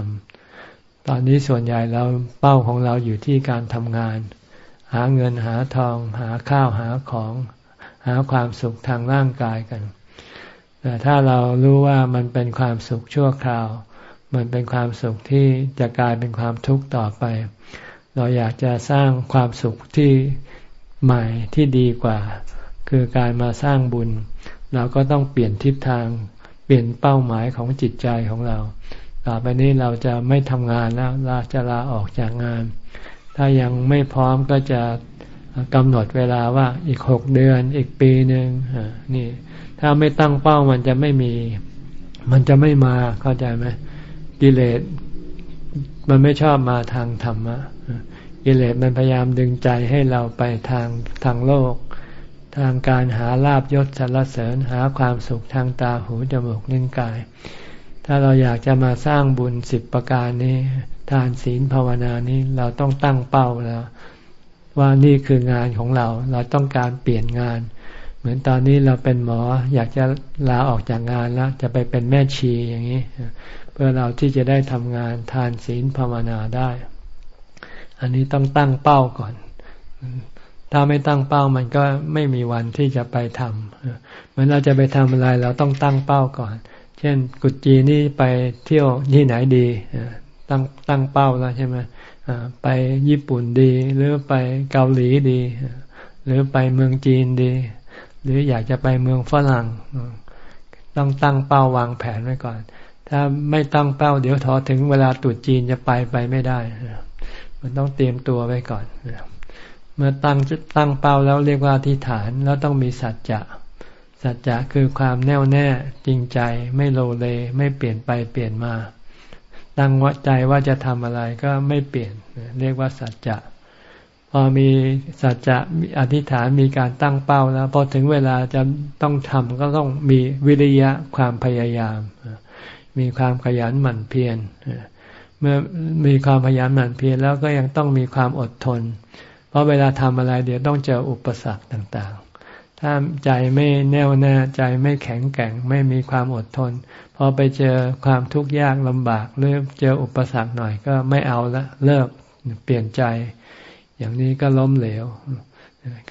ำตอนนี้ส่วนใหญ่เราเป้าของเราอยู่ที่การทำงาน หาเงินหาทอง หาข้าวหาของ หาความสุขทางร่างกายกัน แต่ถ้าเรารู้ว่ามันเป็นความสุขชั่วคราว มันเป็นความสุขที่จะกลายเป็นความทุกข์ต่อไป เราอยากจะสร้างความสุขที่ใหม่ที่ดีกว่า คือการมาสร้างบุญ เราก็ต้องเปลี่ยนทิศทาง เปลี่ยนเป้าหมายของจิตใจของเรา ต่อไปนี้เราจะไม่ทำงานแล้วเราจะลาออกจากงาน ถ้ายังไม่พร้อมก็จะ กำหนดเวลาว่าอีกหกเดือนอีกปีหนึ่งนี่ ถ้าไม่ตั้งเป้ามันจะไม่มี มันจะไม่มาเข้าใจไหมกิเลสมันไม่ชอบมาทางธรรมะกิเลสมันพยายามดึงใจให้เราไปทางทางโลก ทางการหาลาบยศสรรเสริญหาความสุขทางตาหูจมูกลิ้นกาย ถ้าเราอยากจะมาสร้างบุญสิบประการนี้ ทานศีลภาวนานี้เราต้องตั้งเป้าแล้ว ว่านี่คืองานของเรา เราต้องการเปลี่ยนงาน เหมือนตอนนี้เราเป็นหมออยากจะลาออกจากงานแล้ว จะไปเป็นแม่ชีอย่างนี้ เพื่อเราที่จะได้ทำงานทานศีลภาวนาได้ อันนี้ต้องตั้งเป้าก่อน ถ้าไม่ตั้งเป้ามันก็ไม่มีวันที่จะไปทำเหมือนเราจะไปทำอะไรเราต้องตั้งเป้าก่อน เช่น กุจีนี่ไปเที่ยวที่ไหนดีตั้งตั้งเป้าแล้วใช่ไหม ไปญี่ปุ่นดี หรือไปเกาหลีดี หรือไปเมืองจีนดี หรืออยากจะไปเมืองฝรั่ง ต้องตั้งเป้าวางแผนไว้ก่อน ถ้าไม่ตั้งเป้า เดี๋ยวทอถึงเวลาตุดจีนจะไปไปไม่ได้ มันต้องเตรียมตัวไว้ก่อน เมื่อตั้งตั้งเป้าแล้วเรียกว่าที่ฐานแล้วต้องมีสัจจะสัจจะคือความแน่วแน่จริงใจไม่โลเลไม่เปลี่ยนไปเปลี่ยนมา ตั้งวัดใจว่าจะทำอะไรก็ไม่เปลี่ยน เรียกว่าสัจจะ พอมีสัจจะมีอธิษฐานมีการตั้งเป้าแล้วพอถึงเวลาจะต้องทำก็ต้องมีวิริยะความพยายาม มีความขยันหมั่นเพียรเมื่อมีความขยันหมั่นเพียรแล้วก็ยังต้องมีความอดทน เพราะเวลาทำอะไรเดี๋ยวต้องเจออุปสรรคต่าง ถ้าใจไม่แน่วแน่ใจไม่แข็งแกร่ง ไม่มีความอดทน พอไปเจอความทุกข์ยากลำบากหรือเจออุปสรรคหน่อยก็ไม่เอาละเลิกเปลี่ยนใจ อย่างนี้ก็ล้มเหลว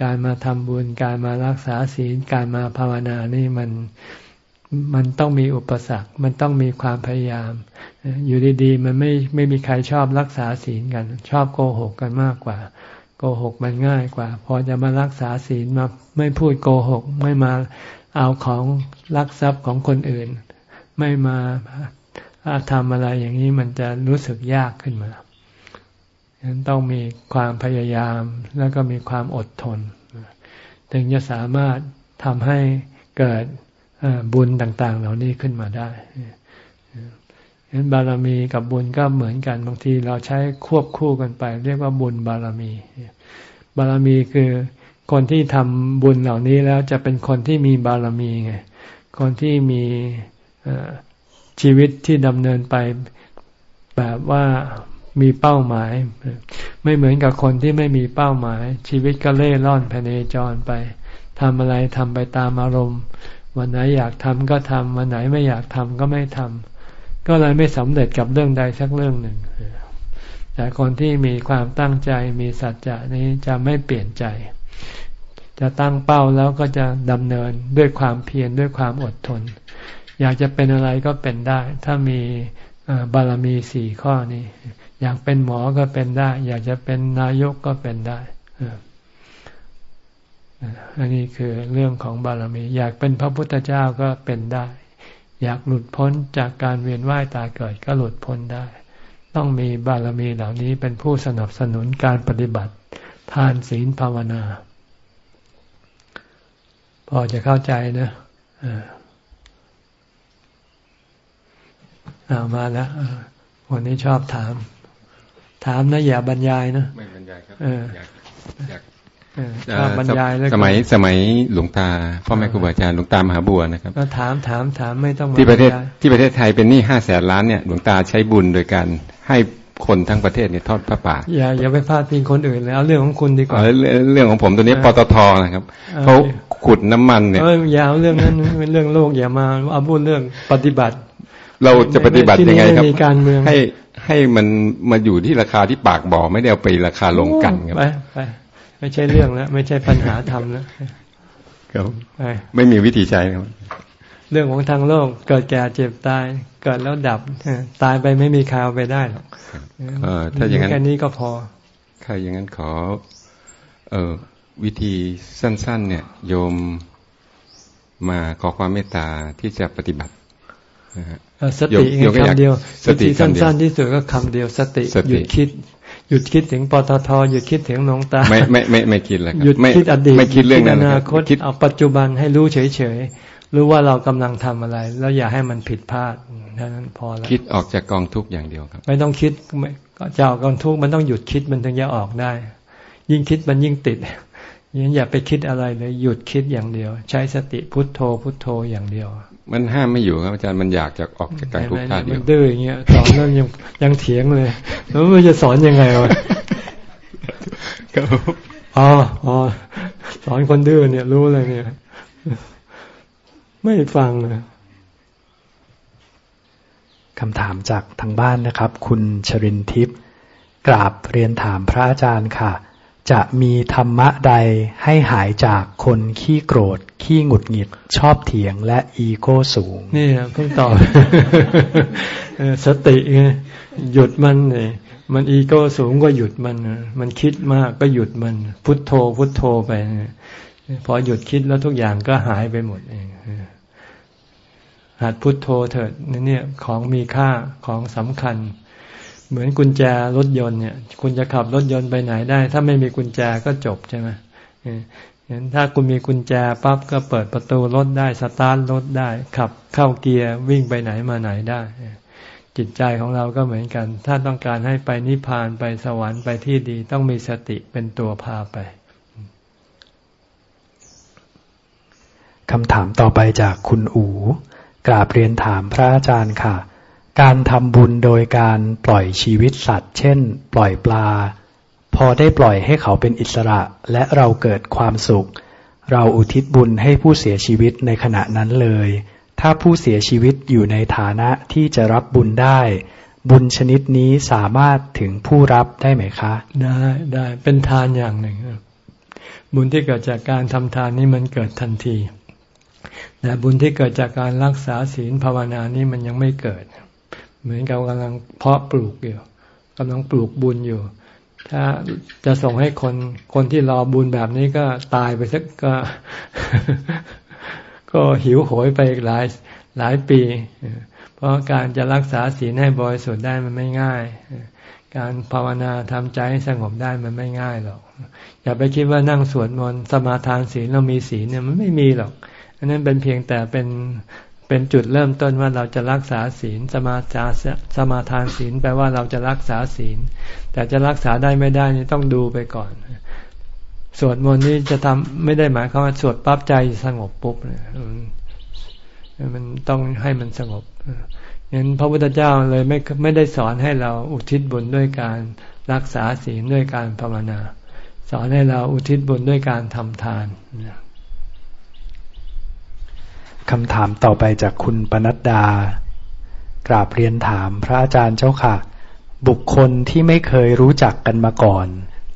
การมาทำบุญการมารักษาศีลการมาภาวนานี่มันมันต้องมีอุปสรรค มันต้องมีความพยายาม อยู่ดีๆ มันไม่ไม่มีใครชอบรักษาศีลกัน ชอบโกหกกันมากกว่า โกหกมันง่ายกว่า พอจะมารักษาศีลมาไม่พูดโกหก ไม่มาเอาของลักทรัพย์ของคนอื่น ไม่มาทำอะไรอย่างนี้มันจะรู้สึกยากขึ้นมาฉะนั้นต้องมีความพยายามแล้วก็มีความอดทน ถึงจะสามารถทำให้เกิดบุญต่าง ๆ เหล่านี้ขึ้นมาได้ ฉะนั้นบารมีกับบุญก็เหมือนกันบางทีเราใช้ควบคู่กันไป เรียกว่าบุญบารมี บารมีคือคนที่ทำบุญเหล่านี้แล้วจะเป็นคนที่มีบารมีไงคนที่มีชีวิตที่ดำเนินไปแบบว่ามีเป้าหมาย ไม่เหมือนกับคนที่ไม่มีเป้าหมาย ชีวิตก็เล่ร่อนภายในจรไปทำอะไรทำไปตามอารมณ์ วันไหนอยากทำก็ทำวันไหนไม่อยากทำก็ไม่ทำ ก็เลยไม่สำเร็จกับเรื่องใดสักเรื่องหนึ่ง แต่คนที่มีความตั้งใจมีสัจจะนี้จะไม่เปลี่ยนใจ จะตั้งเป้าแล้วก็จะดำเนินด้วยความเพียรด้วยความอดทน อยากจะเป็นอะไรก็เป็นได้ ถ้ามีบารมีสี่ข้อนี้ อยากเป็นหมอก็เป็นได้ อยากจะเป็นนายกก็เป็นได้อันนี้คือเรื่องของบารมี อยากเป็นพระพุทธเจ้าก็เป็นได้ อยากหลุดพ้นจากการเวียนว่ายตายเกิดก็หลุดพ้นได้ ต้องมีบารมีเหล่านี้เป็นผู้สนับสนุนการปฏิบัติ ทานศีลภาวนา พอจะเข้าใจนะอ่ามาแล้ววันนี้ชอบถาม ถามนะอย่าบรรยายนะไม่บรรยายครับ อยากอยาก บรรยายสมัยสมัยหลวงตา พ่อแม่ครูบาอาจารย์หลวงตามหาบัวนะครับก็ถามถามถามไม่ต้องที่ประเทศที่ประเทศไทยเป็นหนี้ห้าแสนล้านเนี่ยหลวงตาใช้บุญโดยการให้คนทั้งประเทศเนี่ยทอดพระป่าอย่าอย่าไปพาดพิงคนอื่นเลยเอาเรื่องของคุณดีกว่าเรื่องของผมตัวนี้ปตทนะครับเขาขุดน้ำมันเนี่ยอย่าเอาเรื่องนั้นเป็นเรื่องโลกอย่ามาเอาพูดเรื่องปฏิบัติ เราจะปฏิบัติยังไงครับให้ให้มันมาอยู่ที่ราคาที่ปากบ่อไม่ได้เอาไปราคาลงกันครับไป ไปไม่ใช่เรื่องแล้ว ไม่ใช่ปัญหาธรรมแล้วครับไม่มีวิธีใช้ครับเรื่องของทางโลกเกิดแก่เจ็บตาย เกิดแล้วดับตายไปไม่มีคราวไปได้หรอกถ้าอย่างนั้นแค่นี้ก็พอถ้าอย่างนั้นขอ เออวิธีสั้น ๆ เนี่ย โยมมาขอความเมตตาที่จะปฏิบัติสติเองคำเดียวสติสั้น ๆ ที่สุดก็คำเดียวสติหยุดคิด หยุดคิดถึงปตทหยุดคิดถึงนงตา ไม่ไม่ไม่ไม่คิดแล้วหยุดคิดอดีตไม่คิดเรื่องอนาคตเอาปัจจุบันให้รู้เฉยๆรู้ว่าเรากำลังทำอะไร แล้วอย่าให้มันผิดพลาดเท่านั้นพอแล้วคิดออกจากกองทุกอย่างเดียวครับ ไม่ต้องคิดจะออกกองทุกมันต้องหยุดคิดมันถึงจะออกได้ ยิ่งคิดมันยิ่งติดยังอย่าไปคิดอะไรเลย หยุดคิดอย่างเดียว ใช้สติพุทโธพุทโธอย่างเดียว มันห้ามไม่อยู่ครับอาจารย์มันอยากจะออกจากการทุกข์ท่าเดียวมันดื้ออย่างเงี้ยสอนแล้วยังยังเถียงเลย แล้วมันจะสอนยังไงวะอ๋ออ๋อสอนคนดื้อเนี่ย รู้เลยเนี่ย ไม่ฟังเลยคำถามจากทางบ้านนะครับ คุณชรินทิพย์กราบเรียนถามพระอาจารย์ค่ะ จะมีธรรมะใดให้หายจากคนขี้โกรธ ขี้หงุดหงิด ชอบเถียงและอีโก้สูง นี่เพิ่งตอบสติไงหยุดมันเลยมันอีโก้สูงก็หยุดมัน มันคิดมากก็หยุดมัน พุทโธ พุทโธไปพอหยุดคิดแล้วทุกอย่างก็หายไปหมดเองหัดพุทโธเถิดนี่เนี่ยของมีค่าของสำคัญ เหมือนกุญแจรถยนต์เนี่ย คุณจะขับรถยนต์ไปไหนได้ ถ้าไม่มีกุญแจก็จบใช่ไหม เห็นถ้าคุณมีกุญแจปั๊บก็เปิดประตูรถได้สตาร์ทรถได้ ขับเข้าเกียร์วิ่งไปไหนมาไหนได้ จิตใจของเราก็เหมือนกัน ถ้าต้องการให้ไปนิพพานไปสวรรค์ไปที่ดี ต้องมีสติเป็นตัวพาไปคำถามต่อไปจากคุณอูกราบเรียนถามพระอาจารย์ค่ะ การทำบุญโดยการปล่อยชีวิตสัตว์ เช่น ปล่อยปลา พอได้ปล่อยให้เขาเป็นอิสระและเราเกิดความสุข เราอุทิศบุญให้ผู้เสียชีวิตในขณะนั้นเลย ถ้าผู้เสียชีวิตอยู่ในฐานะที่จะรับบุญได้ บุญชนิดนี้สามารถถึงผู้รับได้ไหมคะ ได้ได้เป็นทานอย่างหนึ่ง บุญที่เกิดจากการทำทานนี้มันเกิดทันทีแต่บุญที่เกิดจากการรักษาศีลภาวนานี้มันยังไม่เกิด เหมือนกับกำลังเพาะปลูกอยู่กำลังปลูกบุญอยู่ ถ้าจะส่งให้คนคนที่รอบุญแบบนี้ก็ตายไปสักก็ ก็หิวโหยไปอีกหลายหลายปี เพราะการจะรักษาศีลให้บริสุทธิ์ได้มันไม่ง่าย การภาวนาทำใจให้สงบได้มันไม่ง่ายหรอก อย่าไปคิดว่านั่งสวดมนต์สมาทานศีลเรามีศีลเนี่ยมันไม่มีหรอก อันนั้นเป็นเพียงแต่เป็น เป็นจุดเริ่มต้นว่าเราจะรักษาศีลสมาจาสมาทานศีลแปลว่าเราจะรักษาศีล แต่จะรักษาได้ไม่ได้นี่ต้องดูไปก่อน สวดมนต์นี่จะทำไม่ได้หมายความว่าสวดปั๊บใจสงบปุ๊บเนี่ยมันต้องให้มันสงบยันพระพุทธเจ้าเลยไม่ไม่ได้สอนให้เราอุทิศบุญด้วยการรักษาศีลด้วยการภาวนา สอนให้เราอุทิศบุญด้วยการทำทานนะ คำถามต่อไปจากคุณปนัดดา กราบเรียนถามพระอาจารย์เจ้าค่ะ บุคคลที่ไม่เคยรู้จักกันมาก่อน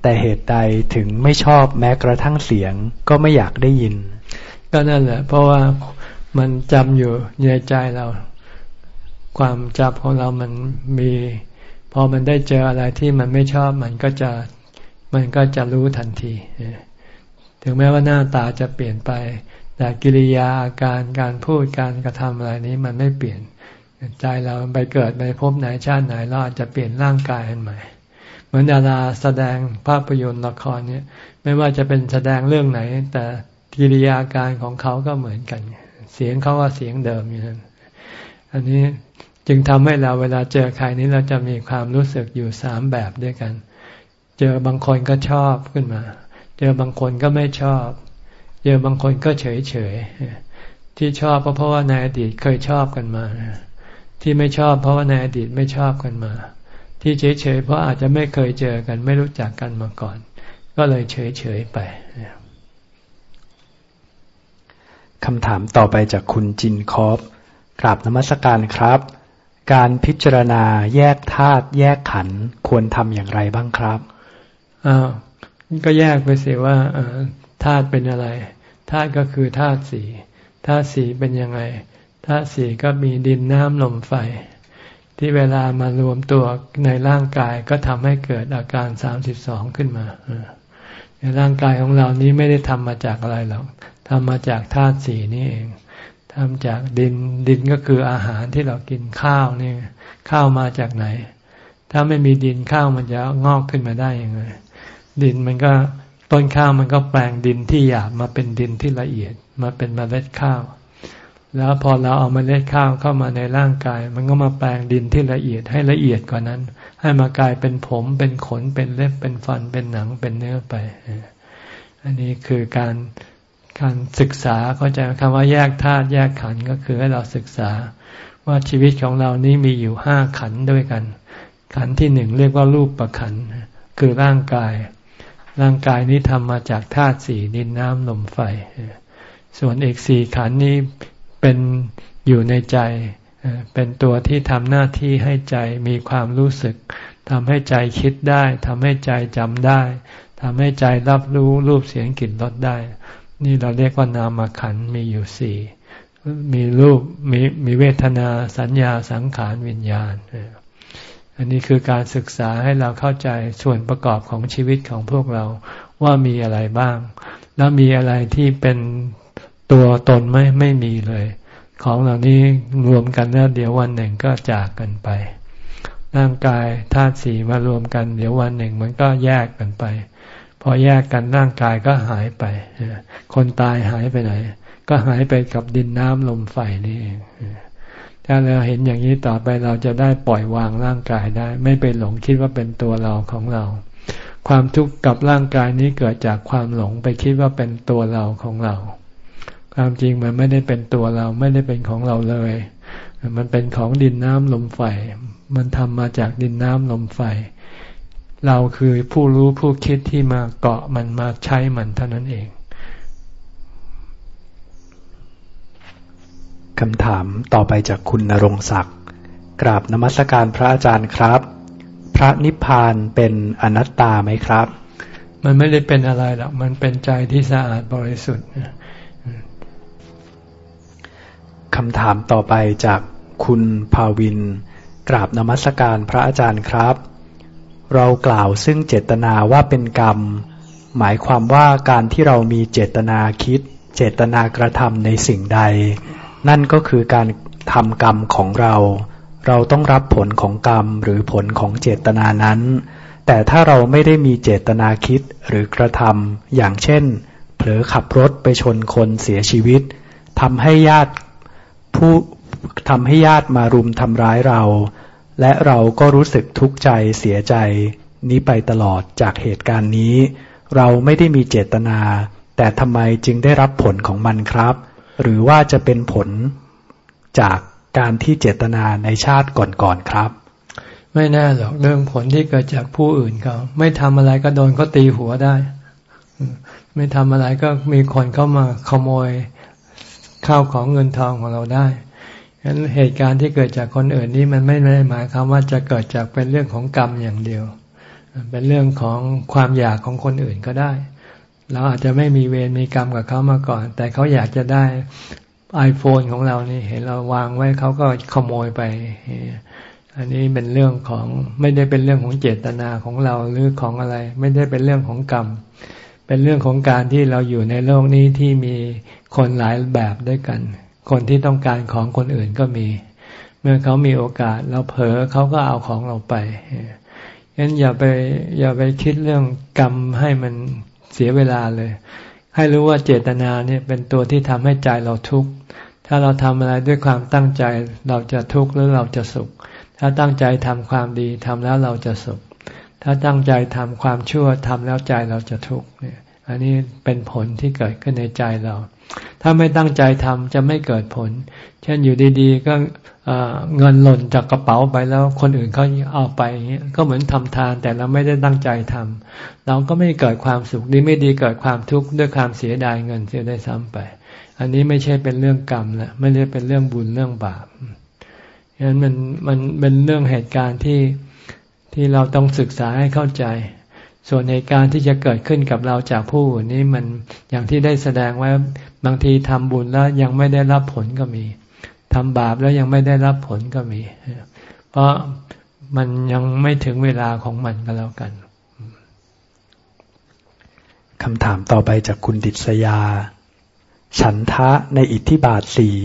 แต่เหตุใดถึงไม่ชอบแม้กระทั่งเสียงก็ไม่อยากได้ยิน ก็นั่นแหละ เพราะว่ามันจำอยู่ในใจเรา ความจำของเรามันมี พอมันได้เจออะไรที่มันไม่ชอบมันก็จะมันก็จะรู้ทันที ถึงแม้ว่าหน้าตาจะเปลี่ยนไป แต่กิริยาอาการการพูดการกระทำอะไรนี้มันไม่เปลี่ยน ใจเราไปเกิดในภพไหนชาติไหนเราอาจจะเปลี่ยนร่างกายใหม่ เหมือนดาราแสดงภาพยนตร์ละครเนี่ย ไม่ว่าจะเป็นแสดงเรื่องไหน แต่กิริยาการของเขาก็เหมือนกัน เสียงเขาว่าเสียงเดิมอยู่นั้นอันนี้จึงทำให้เราเวลาเจอใครนี้เราจะมีความรู้สึกอยู่สามแบบด้วยกัน เจอบางคนก็ชอบขึ้นมา เจอบางคนก็ไม่ชอบ เจอบางคนก็เฉยเฉยที่ชอบเพราะว่าในอดีตเคยชอบกันมา ที่ไม่ชอบเพราะว่าในอดีตไม่ชอบกันมา ที่เฉยเฉยเพราะอาจจะไม่เคยเจอกัน ไม่รู้จักกันมาก่อน ก็เลยเฉยเฉยไปคำถามต่อไปจากคุณจินคอฟกราบนมัสการครับ การพิจารณาแยกธาตุแยกขันธ์ควรทำอย่างไรบ้างครับอ้าวก็แยกไปเสียว่า ธาตุเป็นอะไรธาตุก็คือธาตุสี่ธาตุสี่เป็นยังไงธาตุสี่ก็มีดินน้ำลมไฟ ที่เวลามารวมตัวในร่างกายก็ทำให้เกิดอาการสามสิบสองขึ้นมาในร่างกายของเรานี้ไม่ได้ทำมาจากอะไรหรอกทำมาจากธาตุสี่นี่เองทำจากดินดินก็คืออาหารที่เรากินข้าวนี่ข้าวมาจากไหน ถ้าไม่มีดินข้าวมันจะงอกขึ้นมาได้ยังไงดินมันก็ ต้นข้าวมันก็แปลงดินที่หยาบมาเป็นดินที่ละเอียดมาเป็นเมล็ดข้าว แล้วพอเราเอาเมล็ดข้าวเข้ามาในร่างกาย มันก็มาแปลงดินที่ละเอียดให้ละเอียดกว่านั้น ให้มากลายเป็นผมเป็นขนเป็นเล็บเป็นฟันเป็นหนังเป็นเนื้อไป อันนี้คือการการศึกษาเข้าใจคำว่าแยกธาตุแยกขันก็คือให้เราศึกษาว่าชีวิตของเรานี้มีอยู่ห้าขันด้วยกัน ขันที่หนึ่งเรียกว่ารูปประขันคือร่างกาย ร่างกายนี้ทำมาจากธาตุสี่ดินน้ำลมไฟ ส่วนอีกสี่ขันนี้เป็นอยู่ในใจ เป็นตัวที่ทำหน้าที่ให้ใจมีความรู้สึกทำให้ใจคิดได้ทำให้ใจจำได้ทำให้ใจรับรู้รูปเสียงกลิ่นรสได้ นี่เราเรียกว่านามขันมีอยู่สี่มีรูปมีมีเวทนาสัญญาสังขารวิญญาณ อันนี้คือการศึกษาให้เราเข้าใจส่วนประกอบของชีวิตของพวกเราว่ามีอะไรบ้าง แล้วมีอะไรที่เป็นตัวตนไม่ไม่มีเลย ของเหล่านี้รวมกันแล้วเดี๋ยววันหนึ่งก็จากกันไป ร่างกายธาตุสีมารวมกัน เดี๋ยววันหนึ่งมันก็แยกกันไป พอแยกกันร่างกายก็หายไป คนตายหายไปไหน ก็หายไปกับดินน้ำลมไฟนี่เอง ถ้าเราเห็นอย่างนี้ต่อไปเราจะได้ปล่อยวางร่างกายได้ ไม่ไปหลงคิดว่าเป็นตัวเราของเรา ความทุกข์กับร่างกายนี้เกิดจากความหลงไปคิดว่าเป็นตัวเราของเรา ความจริงมันไม่ได้เป็นตัวเราไม่ได้เป็นของเราเลย มันเป็นของดินน้ำลมไฟ มันทำมาจากดินน้ำลมไฟ เราคือผู้รู้ผู้คิดที่มาเกาะมันมาใช้มันเท่านั้นเอง คำถามต่อไปจากคุณนรงศักดิ์กราบนมัสการพระอาจารย์ครับ พระนิพพานเป็นอนัตตาไหมครับ มันไม่ได้เป็นอะไรหรอกมันเป็นใจที่สะอาดบริสุทธิ์คำถามต่อไปจากคุณภาวิน กราบนมัสการพระอาจารย์ครับ เรากล่าวซึ่งเจตนาว่าเป็นกรรม หมายความว่าการที่เรามีเจตนาคิด เจตนากระทำในสิ่งใด นั่นก็คือการทำกรรมของเรา เราต้องรับผลของกรรมหรือผลของเจตนานั้น แต่ถ้าเราไม่ได้มีเจตนาคิดหรือกระทำอย่างเช่น เผลอขับรถไปชนคนเสียชีวิตทำให้ญาติผู้ทำให้ญาติมารุมทำร้ายเรา และเราก็รู้สึกทุกข์ใจเสียใจ นี้ไปตลอดจากเหตุการณ์นี้ เราไม่ได้มีเจตนา แต่ทำไมจึงได้รับผลของมันครับ หรือว่าจะเป็นผลจากการที่เจตนาในชาติก่อนๆครับ ไม่แน่หรอกเรื่องผลที่เกิดจากผู้อื่นเขาไม่ทำอะไรก็โดนเขาตีหัวได้ ไม่ทำอะไรก็มีคนเข้ามาขโมยข้าวของเงินทองของเราได้ฉะนั้นเหตุการณ์ที่เกิดจากคนอื่นนี้มันไม่ได้หมายความว่าจะเกิดจากเป็นเรื่องของกรรมอย่างเดียว เป็นเรื่องของความอยากของคนอื่นก็ได้ เราอาจจะไม่มีเวรมีกรรมกับเขามาก่อน แต่เขาอยากจะได้ iPhone ของเรานี่เห็นเราวางไว้เขาก็ขโมยไป อันนี้เป็นเรื่องของไม่ได้เป็นเรื่องของเจตนาของเราหรือของอะไร ไม่ได้เป็นเรื่องของกรรม เป็นเรื่องของการที่เราอยู่ในโลกนี้ที่มีคนหลายแบบด้วยกัน คนที่ต้องการของคนอื่นก็มี เมื่อเขามีโอกาสเราเผลอเขาก็เอาของเราไปงั้นอย่าไปอย่าไปคิดเรื่องกรรมให้มัน สียเวลาเลย ให้รู้ว่าเจตนาเนี่ยเป็นตัวที่ทำให้ใจเราทุกข์ถ้าเราทำอะไรด้วยความตั้งใจเราจะทุกข์หรือเราจะสุข ถ้าตั้งใจทำความดีทำแล้วเราจะสุข ถ้าตั้งใจทำความชั่วทำแล้วใจเราจะทุกข์เนี่ย อันนี้เป็นผลที่เกิดขึ้นในใจเรา ถ้าไม่ตั้งใจทำจะไม่เกิดผล เช่นอยู่ดีๆ ก็เงินหล่นจากกระเป๋าไปแล้วคนอื่นเขาเอาไปเงี้ยก็เหมือนทำทานแต่เราไม่ได้ตั้งใจทำเราก็ไม่เกิดความสุขดีไม่ดีเกิดความทุกข์ด้วยความเสียดายเงินเสียได้ซ้ำไป อันนี้ไม่ใช่เป็นเรื่องกรรมละไม่ได้เป็นเรื่องบุญเรื่องบาปฉะนั้นมันมันเป็นเรื่องเหตุการณ์ที่ที่เราต้องศึกษาให้เข้าใจ ส่วนในการที่จะเกิดขึ้นกับเราจากผู้อื่นนี้มันอย่างที่ได้แสดงไว้บางทีทำบุญแล้วยังไม่ได้รับผลก็มีทำบาปแล้วยังไม่ได้รับผลก็มี เพราะมันยังไม่ถึงเวลาของมันก็แล้วกันคำถามต่อไปจากคุณดิษยา ฉันทะในอิทธิบาทสี่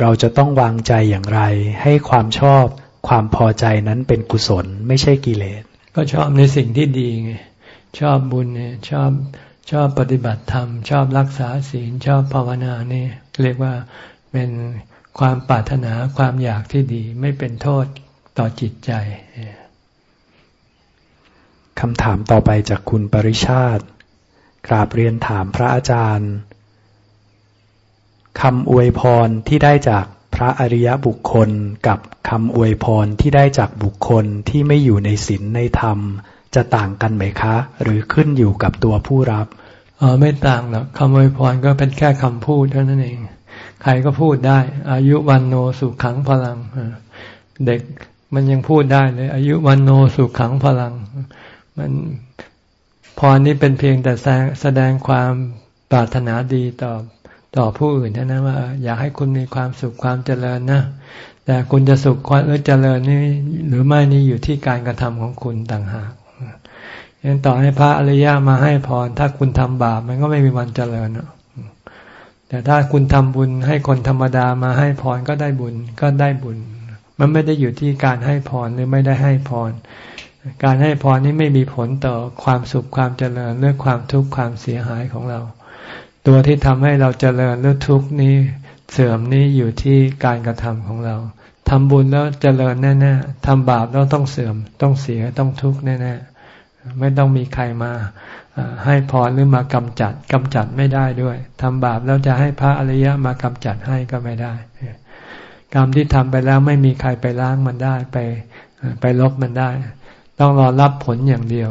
เราจะต้องวางใจอย่างไร ให้ความชอบความพอใจนั้นเป็นกุศลไม่ใช่กิเลส ก็ชอบในสิ่งที่ดีไง ชอบบุญเนี่ยชอบชอบปฏิบัติธรรม ชอบรักษาศีลชอบภาวนานี่เรียกว่าเป็นความปรารถนาความอยากที่ดี ไม่เป็นโทษต่อจิตใจคำถามต่อไปจากคุณปริชาติ กราบเรียนถามพระอาจารย์คำอวยพรที่ได้จากพระอริยบุคคลกับคำอวยพรที่ได้จากบุคคลที่ไม่อยู่ในศีลในธรรม จะต่างกันไหมคะ หรือขึ้นอยู่กับตัวผู้รับอ๋อไม่ต่างหรอกคำอวยพรก็เป็นแค่คำพูดเท่านั้นเอง ใครก็พูดได้ อายุวันโนสุขขังพลังเด็กมันยังพูดได้เลย อายุวันโนสุขขังพลัง มันพรนี้เป็นเพียงแต่แสดงความปรารถนาดีต่อต่อผู้อื่นเท่านั้นว่า อยากให้คุณมีความสุขความเจริญนะแต่คุณจะสุขหรือเจริญนี่หรือไม่นี่อยู่ที่การกระทำของคุณต่างหาก ยังต่อให้พระอริยะมาให้พร ถ้าคุณทำบาปมันก็ไม่มีวันเจริญแต่ถ้าคุณทำบุญให้คนธรรมดามาให้พรก็ได้บุญก็ได้บุญ มันไม่ได้อยู่ที่การให้พรหรือไม่ได้ให้พร การให้พรนี้ไม่มีผลต่อความสุขความเจริญหรือความทุกข์ความเสียหายของเรา ตัวที่ทำให้เราเจริญหรือทุกข์นี้เสื่อมนี้อยู่ที่การกระทำของเราทำบุญแล้วเจริญแน่ๆทำบาปแล้วต้องเสื่อมต้องเสียต้องทุกข์แน่ๆ ไม่ต้องมีใครมาให้พรหรือมากำจัดกำจัดไม่ได้ด้วยทำบาปแล้วจะให้พระอริยะมากำจัดให้ก็ไม่ได้ กรรมที่ทำไปแล้วไม่มีใครไปล้างมันได้ไปไปลบมันได้ ต้องรอรับผลอย่างเดียว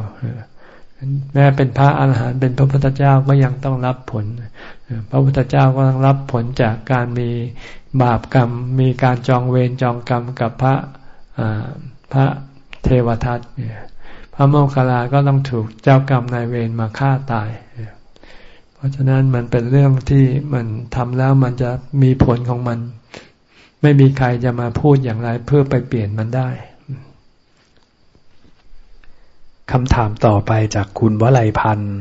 แม้เป็นพระอาหารหันต์เป็นพระพุทธเจ้าก็ยังต้องรับผล พระพุทธเจ้าก็ต้องรับผลจากการมีบาปกรรม มีการจองเวรจองกรรมกับพระพระเทวทัต พระโมคคัลลาก็ต้องถูกเจ้ากรรมนายเวรมาฆ่าตาย เพราะฉะนั้นมันเป็นเรื่องที่มันทำแล้วมันจะมีผลของมัน ไม่มีใครจะมาพูดอย่างไรเพื่อไปเปลี่ยนมันได้คำถามต่อไปจากคุณวลัยพันธ์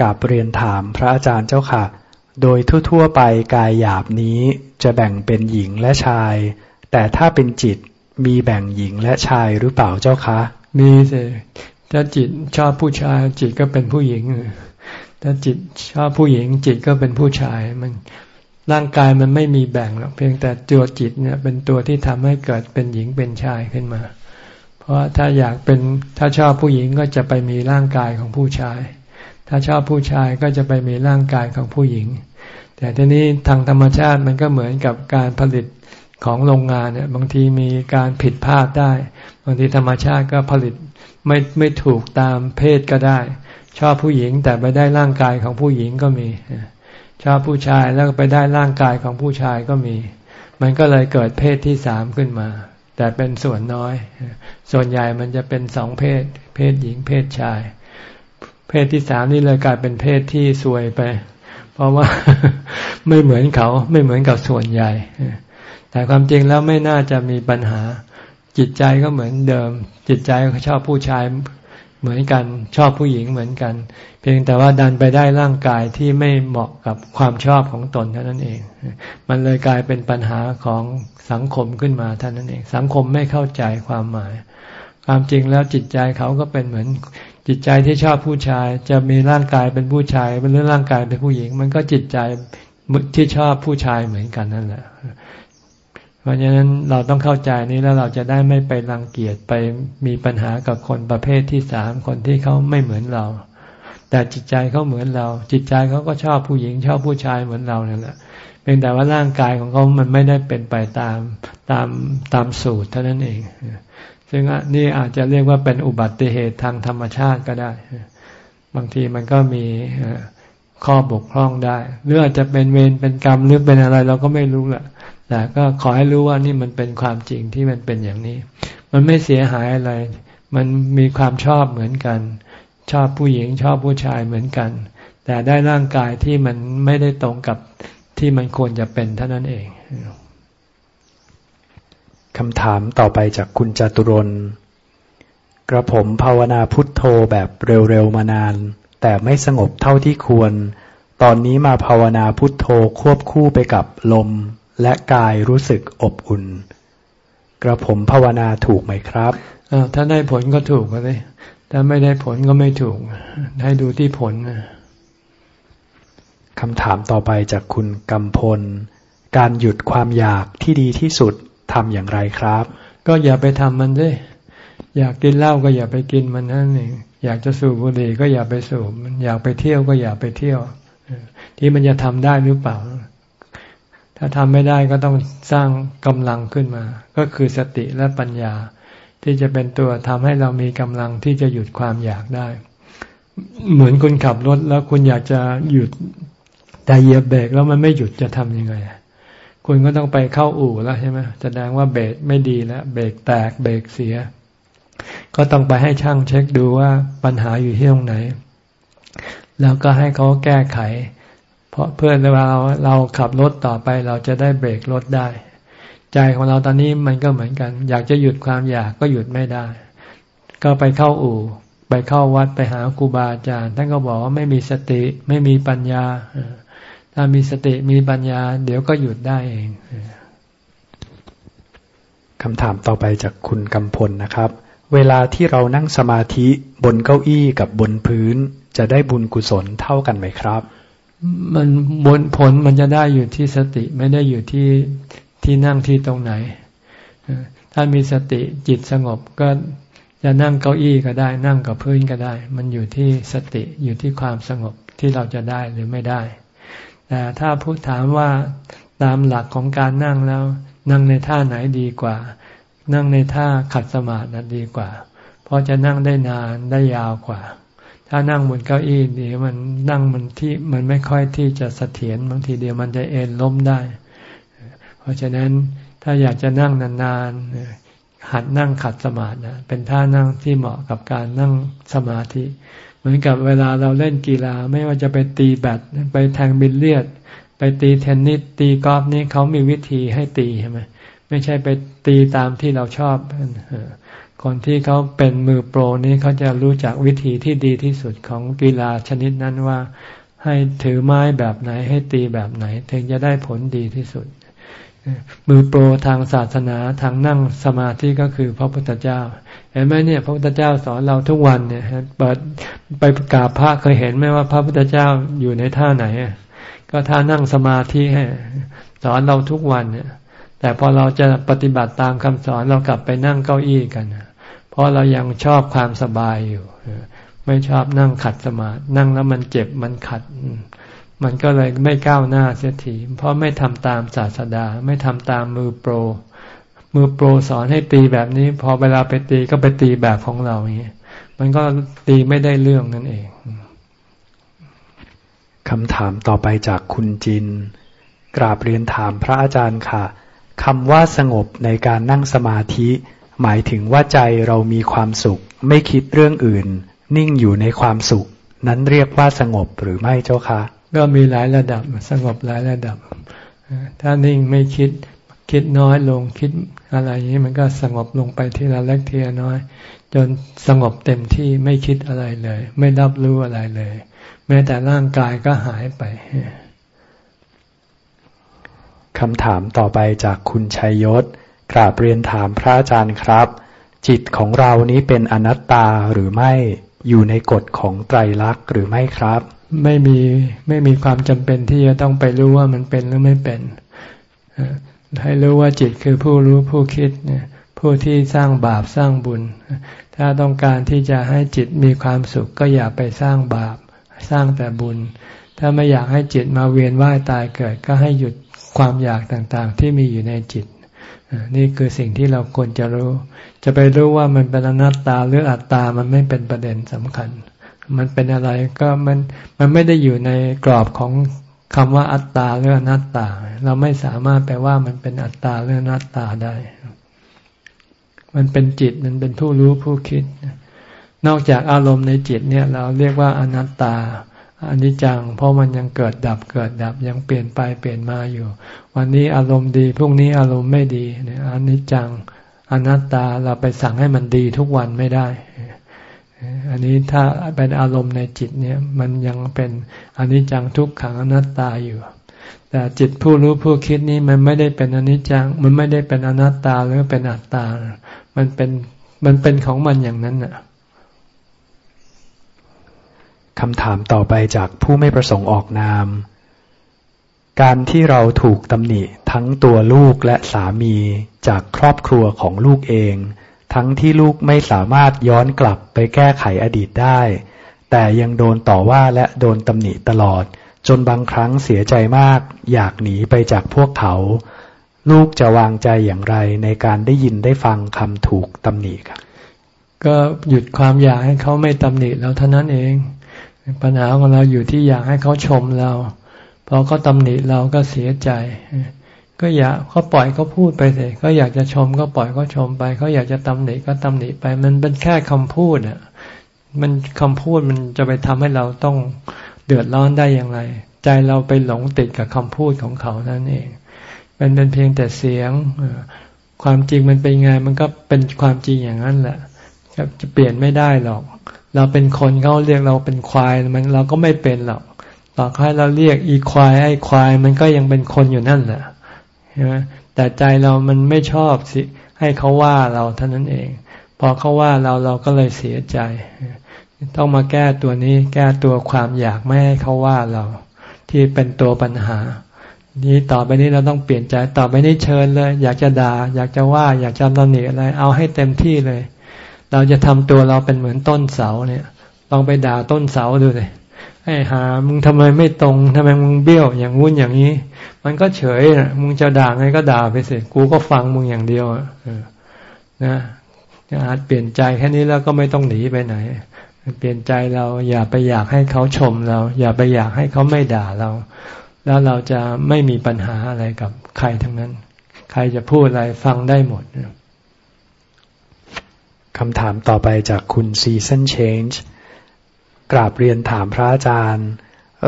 กับเรียนถามพระอาจารย์เจ้าค่ะ โดยทั่วๆไปกายหยาบนี้จะแบ่งเป็นหญิงและชาย แต่ถ้าเป็นจิตมีแบ่งหญิงและชายหรือเปล่าเจ้าคะ มีสิถ้าจิตชอบผู้ชาย จิตก็เป็นผู้หญิงถ้าจิตชอบผู้หญิง จิตก็เป็นผู้ชาย มันร่างกายมันไม่มีแบ่งหรอกเพียงแต่ตัวจิตเนี่ย เป็นตัวที่ทำให้เกิดเป็นหญิงเป็นชายขึ้นมา เพราะถ้าอยากเป็นถ้าชอบผู้หญิงก็จะไปมีร่างกายของผู้ชาย ถ้าชอบผู้ชายก็จะไปมีร่างกายของผู้หญิง แต่ทีนี้ทางธรรมชาติมันก็เหมือนกับการผลิต ของโรงงานเนี่ยบางทีมีการผิดพลาดได้ บางทีธรรมชาติก็ผลิตไม่ไม่ถูกตามเพศก็ได้ ชอบผู้หญิงแต่ไปได้ร่างกายของผู้หญิงก็มี ชอบผู้ชายแล้วไปได้ร่างกายของผู้ชายก็มี มันก็เลยเกิดเพศที่สามขึ้นมา แต่เป็นส่วนน้อย ส่วนใหญ่มันจะเป็นสองเพศ เพศหญิงเพศชาย เพศที่สามนี่เลยกลายเป็นเพศที่สวยไป เพราะว่าไม่เหมือนเขาไม่เหมือนกับส่วนใหญ่ แต่ความจริงแล้วไม่น่าจะมีปัญหา จิตใจก็เหมือนเดิม จิตใจก็ชอบผู้ชายเหมือนกัน ชอบผู้หญิงเหมือนกัน เพียงแต่ว่าดันไปได้ร่างกายที่ไม่เหมาะกับความชอบของตนเท่านั้นเอง มันเลยกลายเป็นปัญหาของสังคมขึ้นมาเท่านั้นเอง สังคมไม่เข้าใจความหมาย ความจริงแล้วจิตใจเขาก็เป็นเหมือนจิตใจที่ชอบผู้ชาย จะมีร่างกายเป็นผู้ชายเป็นเรื่องร่างกายเป็นผู้หญิง มันก็จิตใจที่ชอบผู้ชายเหมือนกันนั่นแหละ เพราะฉะนั้นเราต้องเข้าใจนี้แล้วเราจะได้ไม่ไปรังเกียจไปมีปัญหากับคนประเภทที่สามคนที่เขาไม่เหมือนเรา แต่จิตใจเขาเหมือนเรา จิตใจเขาก็ชอบผู้หญิงชอบผู้ชายเหมือนเราเนั่นแหละเพียงแต่ว่าร่างกายของเขามันไม่ได้เป็นไปตามตามตามสูตรเท่านั้นเอง ซึ่งนี่อาจจะเรียกว่าเป็นอุบัติเหตุทางธรรมชาติก็ได้ บางทีมันก็มีข้อบกพร่องได้ หรืออาจจะเป็นเวรเป็นกรรมหรือเป็นอะไรเราก็ไม่รู้แหละ แต่ก็ขอให้รู้ว่านี่มันเป็นความจริงที่มันเป็นอย่างนี้ มันไม่เสียหายอะไร มันมีความชอบเหมือนกัน ชอบผู้หญิงชอบผู้ชายเหมือนกัน แต่ได้ร่างกายที่มันไม่ได้ตรงกับที่มันควรจะเป็นเท่านั้นเองคำถามต่อไปจากคุณจตุรนกระผมภาวนาพุทโธแบบเร็วๆมานาน แต่ไม่สงบเท่าที่ควร ตอนนี้มาภาวนาพุทโธควบคู่ไปกับลม และกายรู้สึกอบอุ่น กระผมภาวนาถูกไหมครับถ้าได้ผลก็ถูกเลยถ้าไม่ได้ผลก็ไม่ถูก ให้ดูที่ผลคำถามต่อไปจากคุณกำพล การหยุดความอยากที่ดีที่สุดทำอย่างไรครับ ก็อย่าไปทำมันเลยอยากกินเหล้าก็อย่าไปกินมันนั่นเองอยากจะสูบบุหรี่ก็อย่าไปสูบมันอยากไปเที่ยวก็อย่าไปเที่ยว ที่มันจะทำได้หรือเปล่า ถ้าทำไม่ได้ก็ต้องสร้างกำลังขึ้นมา ก็คือสติและปัญญา ที่จะเป็นตัวทำให้เรามีกำลังที่จะหยุดความอยากได้ เหมือนคุณขับรถแล้วคุณอยากจะหยุดแต่เหยียบเบรกแล้วมันไม่หยุดจะทำยังไงคุณก็ต้องไปเข้าอู่แล้วใช่ไหมแสดงว่าเบรกไม่ดีแล้วเบรกแตกเบรกเสีย ก็ต้องไปให้ช่างเช็คดูว่าปัญหาอยู่ที่ตรงไหน แล้วก็ให้เขาแก้ไข ราะเพื่อนเวลาเราขับรถต่อไปเราจะได้เบรกรถได้ ใจของเราตอนนี้มันก็เหมือนกัน อยากจะหยุดความอยากก็หยุดไม่ได้ ก็ไปเข้าอู่ ไปเข้าวัดไปหาครูบาอาจารย์ท่านก็บอกว่าไม่มีสติไม่มีปัญญา ถ้ามีสติมีปัญญา เดี๋ยวก็หยุดได้เองคำถามต่อไปจากคุณกำพลนะครับ เวลาที่เรานั่งสมาธิบนเก้าอี้กับบนพื้น จะได้บุญกุศลเท่ากันไหมครับ มันบนผลมันจะได้อยู่ที่สติไม่ได้อยู่ที่ที่นั่งที่ตรงไหน ถ้ามีสติจิตสงบก็จะนั่งเก้าอี้ก็ได้ นั่งกับพื้นก็ได้ มันอยู่ที่สติอยู่ที่ความสงบที่เราจะได้หรือไม่ได้แต่ถ้าพูดถามว่าตามหลักของการนั่งแล้ว นั่งในท่าไหนดีกว่า นั่งในท่าขัดสมาธินั้นดีกว่า เพราะจะนั่งได้นานได้ยาวกว่า ถ้านั่งบนเก้าอี้เดี๋ยวมันนั่งมันที่มันไม่ค่อยที่จะเสถียรบางทีเดียวมันจะเอ็นล้มได้ เพราะฉะนั้นถ้าอยากจะนั่งนานๆหัดนั่งขัดสมาธินะเป็นท่านั่งที่เหมาะกับการนั่งสมาธิ เหมือนกับเวลาเราเล่นกีฬาไม่ว่าจะไปตีแบดไปแทงบิลเลียด ไปตีเทนนิสตีกอล์ฟนี่เขามีวิธีให้ตีใช่ไหมไม่ใช่ไปตีตามที่เราชอบ คนที่เขาเป็นมือโปรนี้เขาจะรู้จักวิธีที่ดีที่สุดของกีฬาชนิดนั้นว่า ให้ถือไม้แบบไหนให้ตีแบบไหน ถึงจะได้ผลดีที่สุด มือโปรทางศาสนาทางนั่งสมาธิก็คือพระพุทธเจ้า เห็นไหมเนี่ยพระพุทธเจ้าสอนเราทุกวันเนี่ยเปิดไปกราบพระเคยเห็นไหมว่าพระพุทธเจ้าอยู่ในท่าไหน ก็ท่านั่งสมาธิสอนเราทุกวันเนี่ยแต่พอเราจะปฏิบัติตามคำสอนเรากลับไปนั่งเก้าอี้กันเพ ราะเรายังชอบความสบายอยู่ ไม่ชอบนั่งขัดสมาธินั่งแล้วมันเจ็บมันขัด มันก็เลยไม่ก้าวหน้าเสียทีเพราะไม่ทำตามศาสดา ไม่ทำตามมือโปร มือโปรสอนให้ตีแบบนี้ พอเวลาไปตีก็ไปตีแบบของเราอย่างนี้มันก็ตีไม่ได้เรื่องนั่นเองคำถามต่อไปจากคุณจิน กราบเรียนถามพระอาจารย์ค่ะคำว่าสงบในการนั่งสมาธิ หมายถึงว่าใจเรามีความสุข ไม่คิดเรื่องอื่น นิ่งอยู่ในความสุข นั้นเรียกว่าสงบหรือไม่เจ้าคะ ก็มีหลายระดับสงบหลายระดับ ถ้านิ่งไม่คิดคิดน้อยลงคิดอะไรอย่างนี้มันก็สงบลงไปทีละเล็กทีละน้อย จนสงบเต็มที่ไม่คิดอะไรเลย ไม่รับรู้อะไรเลย แม้แต่ร่างกายก็หายไปคำถามต่อไปจากคุณชัยยศ กราบเรียนถามพระอาจารย์ครับ จิตของเรานี้เป็นอนัตตาหรือไม่อยู่ในกฎของไตรลักษณ์หรือไม่ครับ ไม่มีไม่มีความจำเป็นที่จะต้องไปรู้ว่ามันเป็นหรือไม่เป็นให้รู้ว่าจิตคือผู้รู้ผู้คิดเนี่ยผู้ที่สร้างบาปสร้างบุญ ถ้าต้องการที่จะให้จิตมีความสุขก็อย่าไปสร้างบาปสร้างแต่บุญ ถ้าไม่อยากให้จิตมาเวียนว่ายตายเกิด ก็ให้หยุดความอยากต่างๆ ที่มีอยู่ในจิต นี่คือสิ่งที่เราควรจะรู้ จะไปรู้ว่ามันเป็นอนัตตาหรืออัตตามันไม่เป็นประเด็นสำคัญ มันเป็นอะไรก็มันมันไม่ได้อยู่ในกรอบของคำว่าอัตตาหรืออนัตตา เราไม่สามารถแปลว่ามันเป็นอัตตาหรืออนัตตาได้ มันเป็นจิตมันเป็นผู้รู้ผู้คิด นอกจากอารมณ์ในจิตเนี่ย เราเรียกว่าอนัตตา อันนี้จัง เพราะมันยังเกิดดับเกิดดับยังเปลี่ยนไปเปลี่ยนมาอยู่ วันนี้อารมณ์ดีพรุ่งนี้อารมณ์ไม่ดีเนี่ยอันนี้จังอนัตตาเราไปสั่งให้มันดีทุกวันไม่ได้ อันนี้ถ้าเป็นอารมณ์ในจิตเนี่ยมันยังเป็นอนิจจังทุกขังอนัตตาอยู่ แต่จิตผู้รู้ผู้คิดนี้มันไม่ได้เป็นอนิจจัง มันไม่ได้เป็นอนัตตาหรือเป็นอัตตา มันเป็นมันเป็นของมันอย่างนั้นน่ะ คำถามต่อไปจากผู้ไม่ประสงค์ออกนาม การที่เราถูกตำหนิทั้งตัวลูกและสามีจากครอบครัวของลูกเอง ทั้งที่ลูกไม่สามารถย้อนกลับไปแก้ไขอดีตได้ แต่ยังโดนต่อว่าและโดนตำหนิตลอด จนบางครั้งเสียใจมาก อยากหนีไปจากพวกเขา ลูกจะวางใจอย่างไรในการได้ยินได้ฟังคำถูกตำหนิครับก็หยุดความอยากให้เขาไม่ตำหนิเราเท่านั้นเอง ปัญหาของเราอยู่ที่อยากให้เขาชมเราพอเขาตำหนิเราก็เสียใจ ก็อยากเขาปล่อยเขาพูดไปเลยเขาอยากจะชมก็ปล่อยเขาชมไปเขาอยากจะตำหนิก็ตำหนิไป มันเป็นแค่คำพูดอะ มันคำพูดมันจะไปทำให้เราต้องเดือดร้อนได้อย่างไร ใจเราไปหลงติดกับคำพูดของเขานั่นเองมันเป็นเพียงแต่เสียงความจริงมันเป็นไงมันก็เป็นความจริงอย่างนั้นแหละจะเปลี่ยนไม่ได้หรอก เราเป็นคนเขาเรียกเราเป็นควายมันเราก็ไม่เป็นหรอกต่อให้เราเรียกอีควายไอ้ควาย มันก็ยังเป็นคนอยู่นั่นแหละใช่ไหมแต่ใจเรามันไม่ชอบสิให้เขาว่าเราเท่านั้นเอง พอเขาว่าเราเราก็เลยเสียใจ ต้องมาแก้ตัวนี้แก้ตัวความอยากไม่ให้เขาว่าเรา ที่เป็นตัวปัญหา นี้ต่อไปนี้เราต้องเปลี่ยนใจต่อไปนี้เชิญเลย อยากจะดา่าอยากจะว่า อยากจะตำหนิอะไร เอาให้เต็มที่เลย เราจะทำตัวเราเป็นเหมือนต้นเสาเนี่ยลองไปด่าต้นเสาดูเลยให้หา มึงทำไมไม่ตรงทำไมมึงเบี้ยวอย่างงู้นอย่างนี้ มันก็เฉยนะมึงจะด่าไงก็ด่าไปสิกูก็ฟังมึงอย่างเดียวนะอาจเปลี่ยนใจแค่นี้แล้วก็ไม่ต้องหนีไปไหน เปลี่ยนใจเราอย่าไปอยากให้เขาชมเรา อย่าไปอยากให้เขาไม่ด่าเรา แล้วเราจะไม่มีปัญหาอะไรกับใครทั้งนั้น ใครจะพูดอะไรฟังได้หมด คำถามต่อไปจากคุณ Season Change กราบเรียนถามพระอาจารย์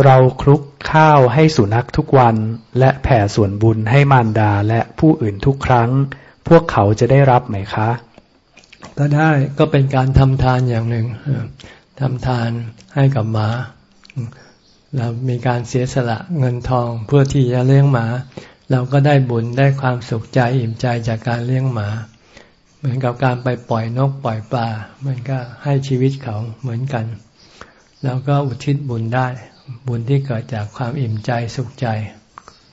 เราคลุกข้าวให้สุนัขทุกวัน และแผ่ส่วนบุญให้มารดาและผู้อื่นทุกครั้ง พวกเขาจะได้รับไหมคะ ก็ได้ก็เป็นการทำทานอย่างหนึ่งทำทานให้กับหมาเรามีการเสียสละเงินทองเพื่อที่จะเลี้ยงหมา เราก็ได้บุญได้ความสุขใจอิ่มใจจากการเลี้ยงหมา เหมือนกับการไปปล่อยนกปล่อยปลา มันก็ให้ชีวิตเขาเหมือนกัน แล้วก็อุทิศบุญได้ บุญที่เกิดจากความอิ่มใจสุขใจ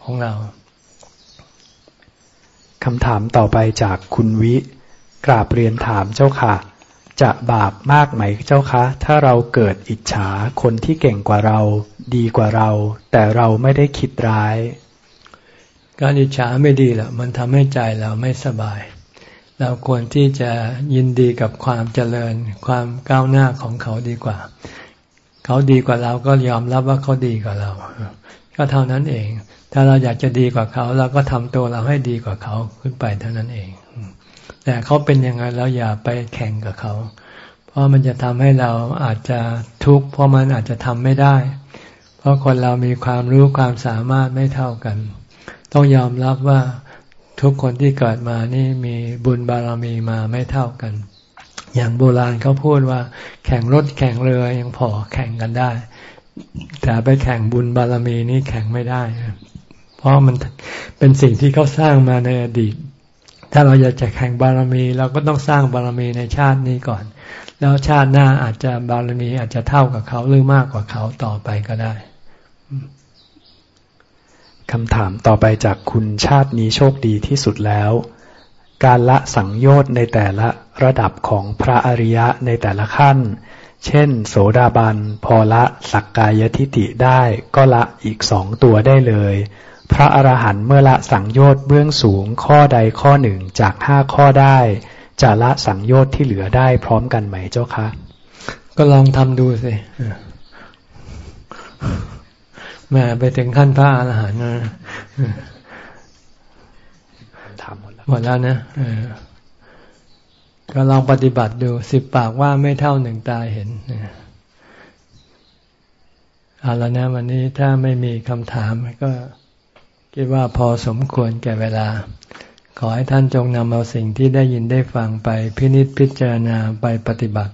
ของเราคำถามต่อไปจากคุณวิ กราบเรียนถามเจ้าค่ะ จะบาปมากไหมเจ้าคะ ถ้าเราเกิดอิจฉาคนที่เก่งกว่าเรา ดีกว่าเรา แต่เราไม่ได้คิดร้าย การอิจฉาไม่ดีหรอกมันทำให้ใจเราไม่สบาย เราควรที่จะยินดีกับความเจริญ ความก้าวหน้าของเขาดีกว่า เขาดีกว่าเราก็ยอมรับว่าเขาดีกว่าเรา ก็เท่านั้นเอง ถ้าเราอยากจะดีกว่าเขา เราก็ทำตัวเราให้ดีกว่าเขาขึ้นไปเท่านั้นเอง แต่เขาเป็นยังไงเราอย่าไปแข่งกับเขา เพราะมันจะทำให้เราอาจจะทุกข์เพราะมันอาจจะทำไม่ได้ เพราะคนเรามีความรู้ความสามารถไม่เท่ากัน ต้องยอมรับว่า ทุกคนที่เกิดมานี่มีบุญบารมีมาไม่เท่ากัน อย่างโบราณเขาพูดว่า แข่งรถแข่งเรือยังพอแข่งกันได้ แต่ไปแข่งบุญบารมีนี่แข่งไม่ได้ เพราะมันเป็นสิ่งที่เขาสร้างมาในอดีต ถ้าเราอยากจะแข่งบารมี เราก็ต้องสร้างบารมีในชาตินี้ก่อน แล้วชาติหน้าอาจจะบารมีอาจจะเท่ากับเขาหรือมากกว่าเขาต่อไปก็ได้ คำถามต่อไปจากคุณชาตินี้โชคดีที่สุดแล้ว การละสังโยชน์ในแต่ละระดับของพระอริยะในแต่ละขั้น เช่น โสดาบันพอละสักกายทิฏฐิได้ก็ละอีกสองตัวได้เลย พระอรหันต์เมื่อละสังโยชน์เบื้องสูงข้อใดข้อหนึ่งจากห้าข้อได้ จะละสังโยชน์ที่เหลือได้พร้อมกันไหมเจ้าคะ ก็ลองทำดูสิ แม่ไปถึงขั้นพระอรหันต์นะถามหมดแล้วหมดแล้วนะก็ลองปฏิบัติดูสิบปากว่าไม่เท่าหนึ่งตาเห็นเอาละนะวันนี้ถ้าไม่มีคำถามก็คิดว่าพอสมควรแก่เวลา ขอให้ท่านจงนำเอาสิ่งที่ได้ยินได้ฟังไปพินิจพิจารณาไปปฏิบัติ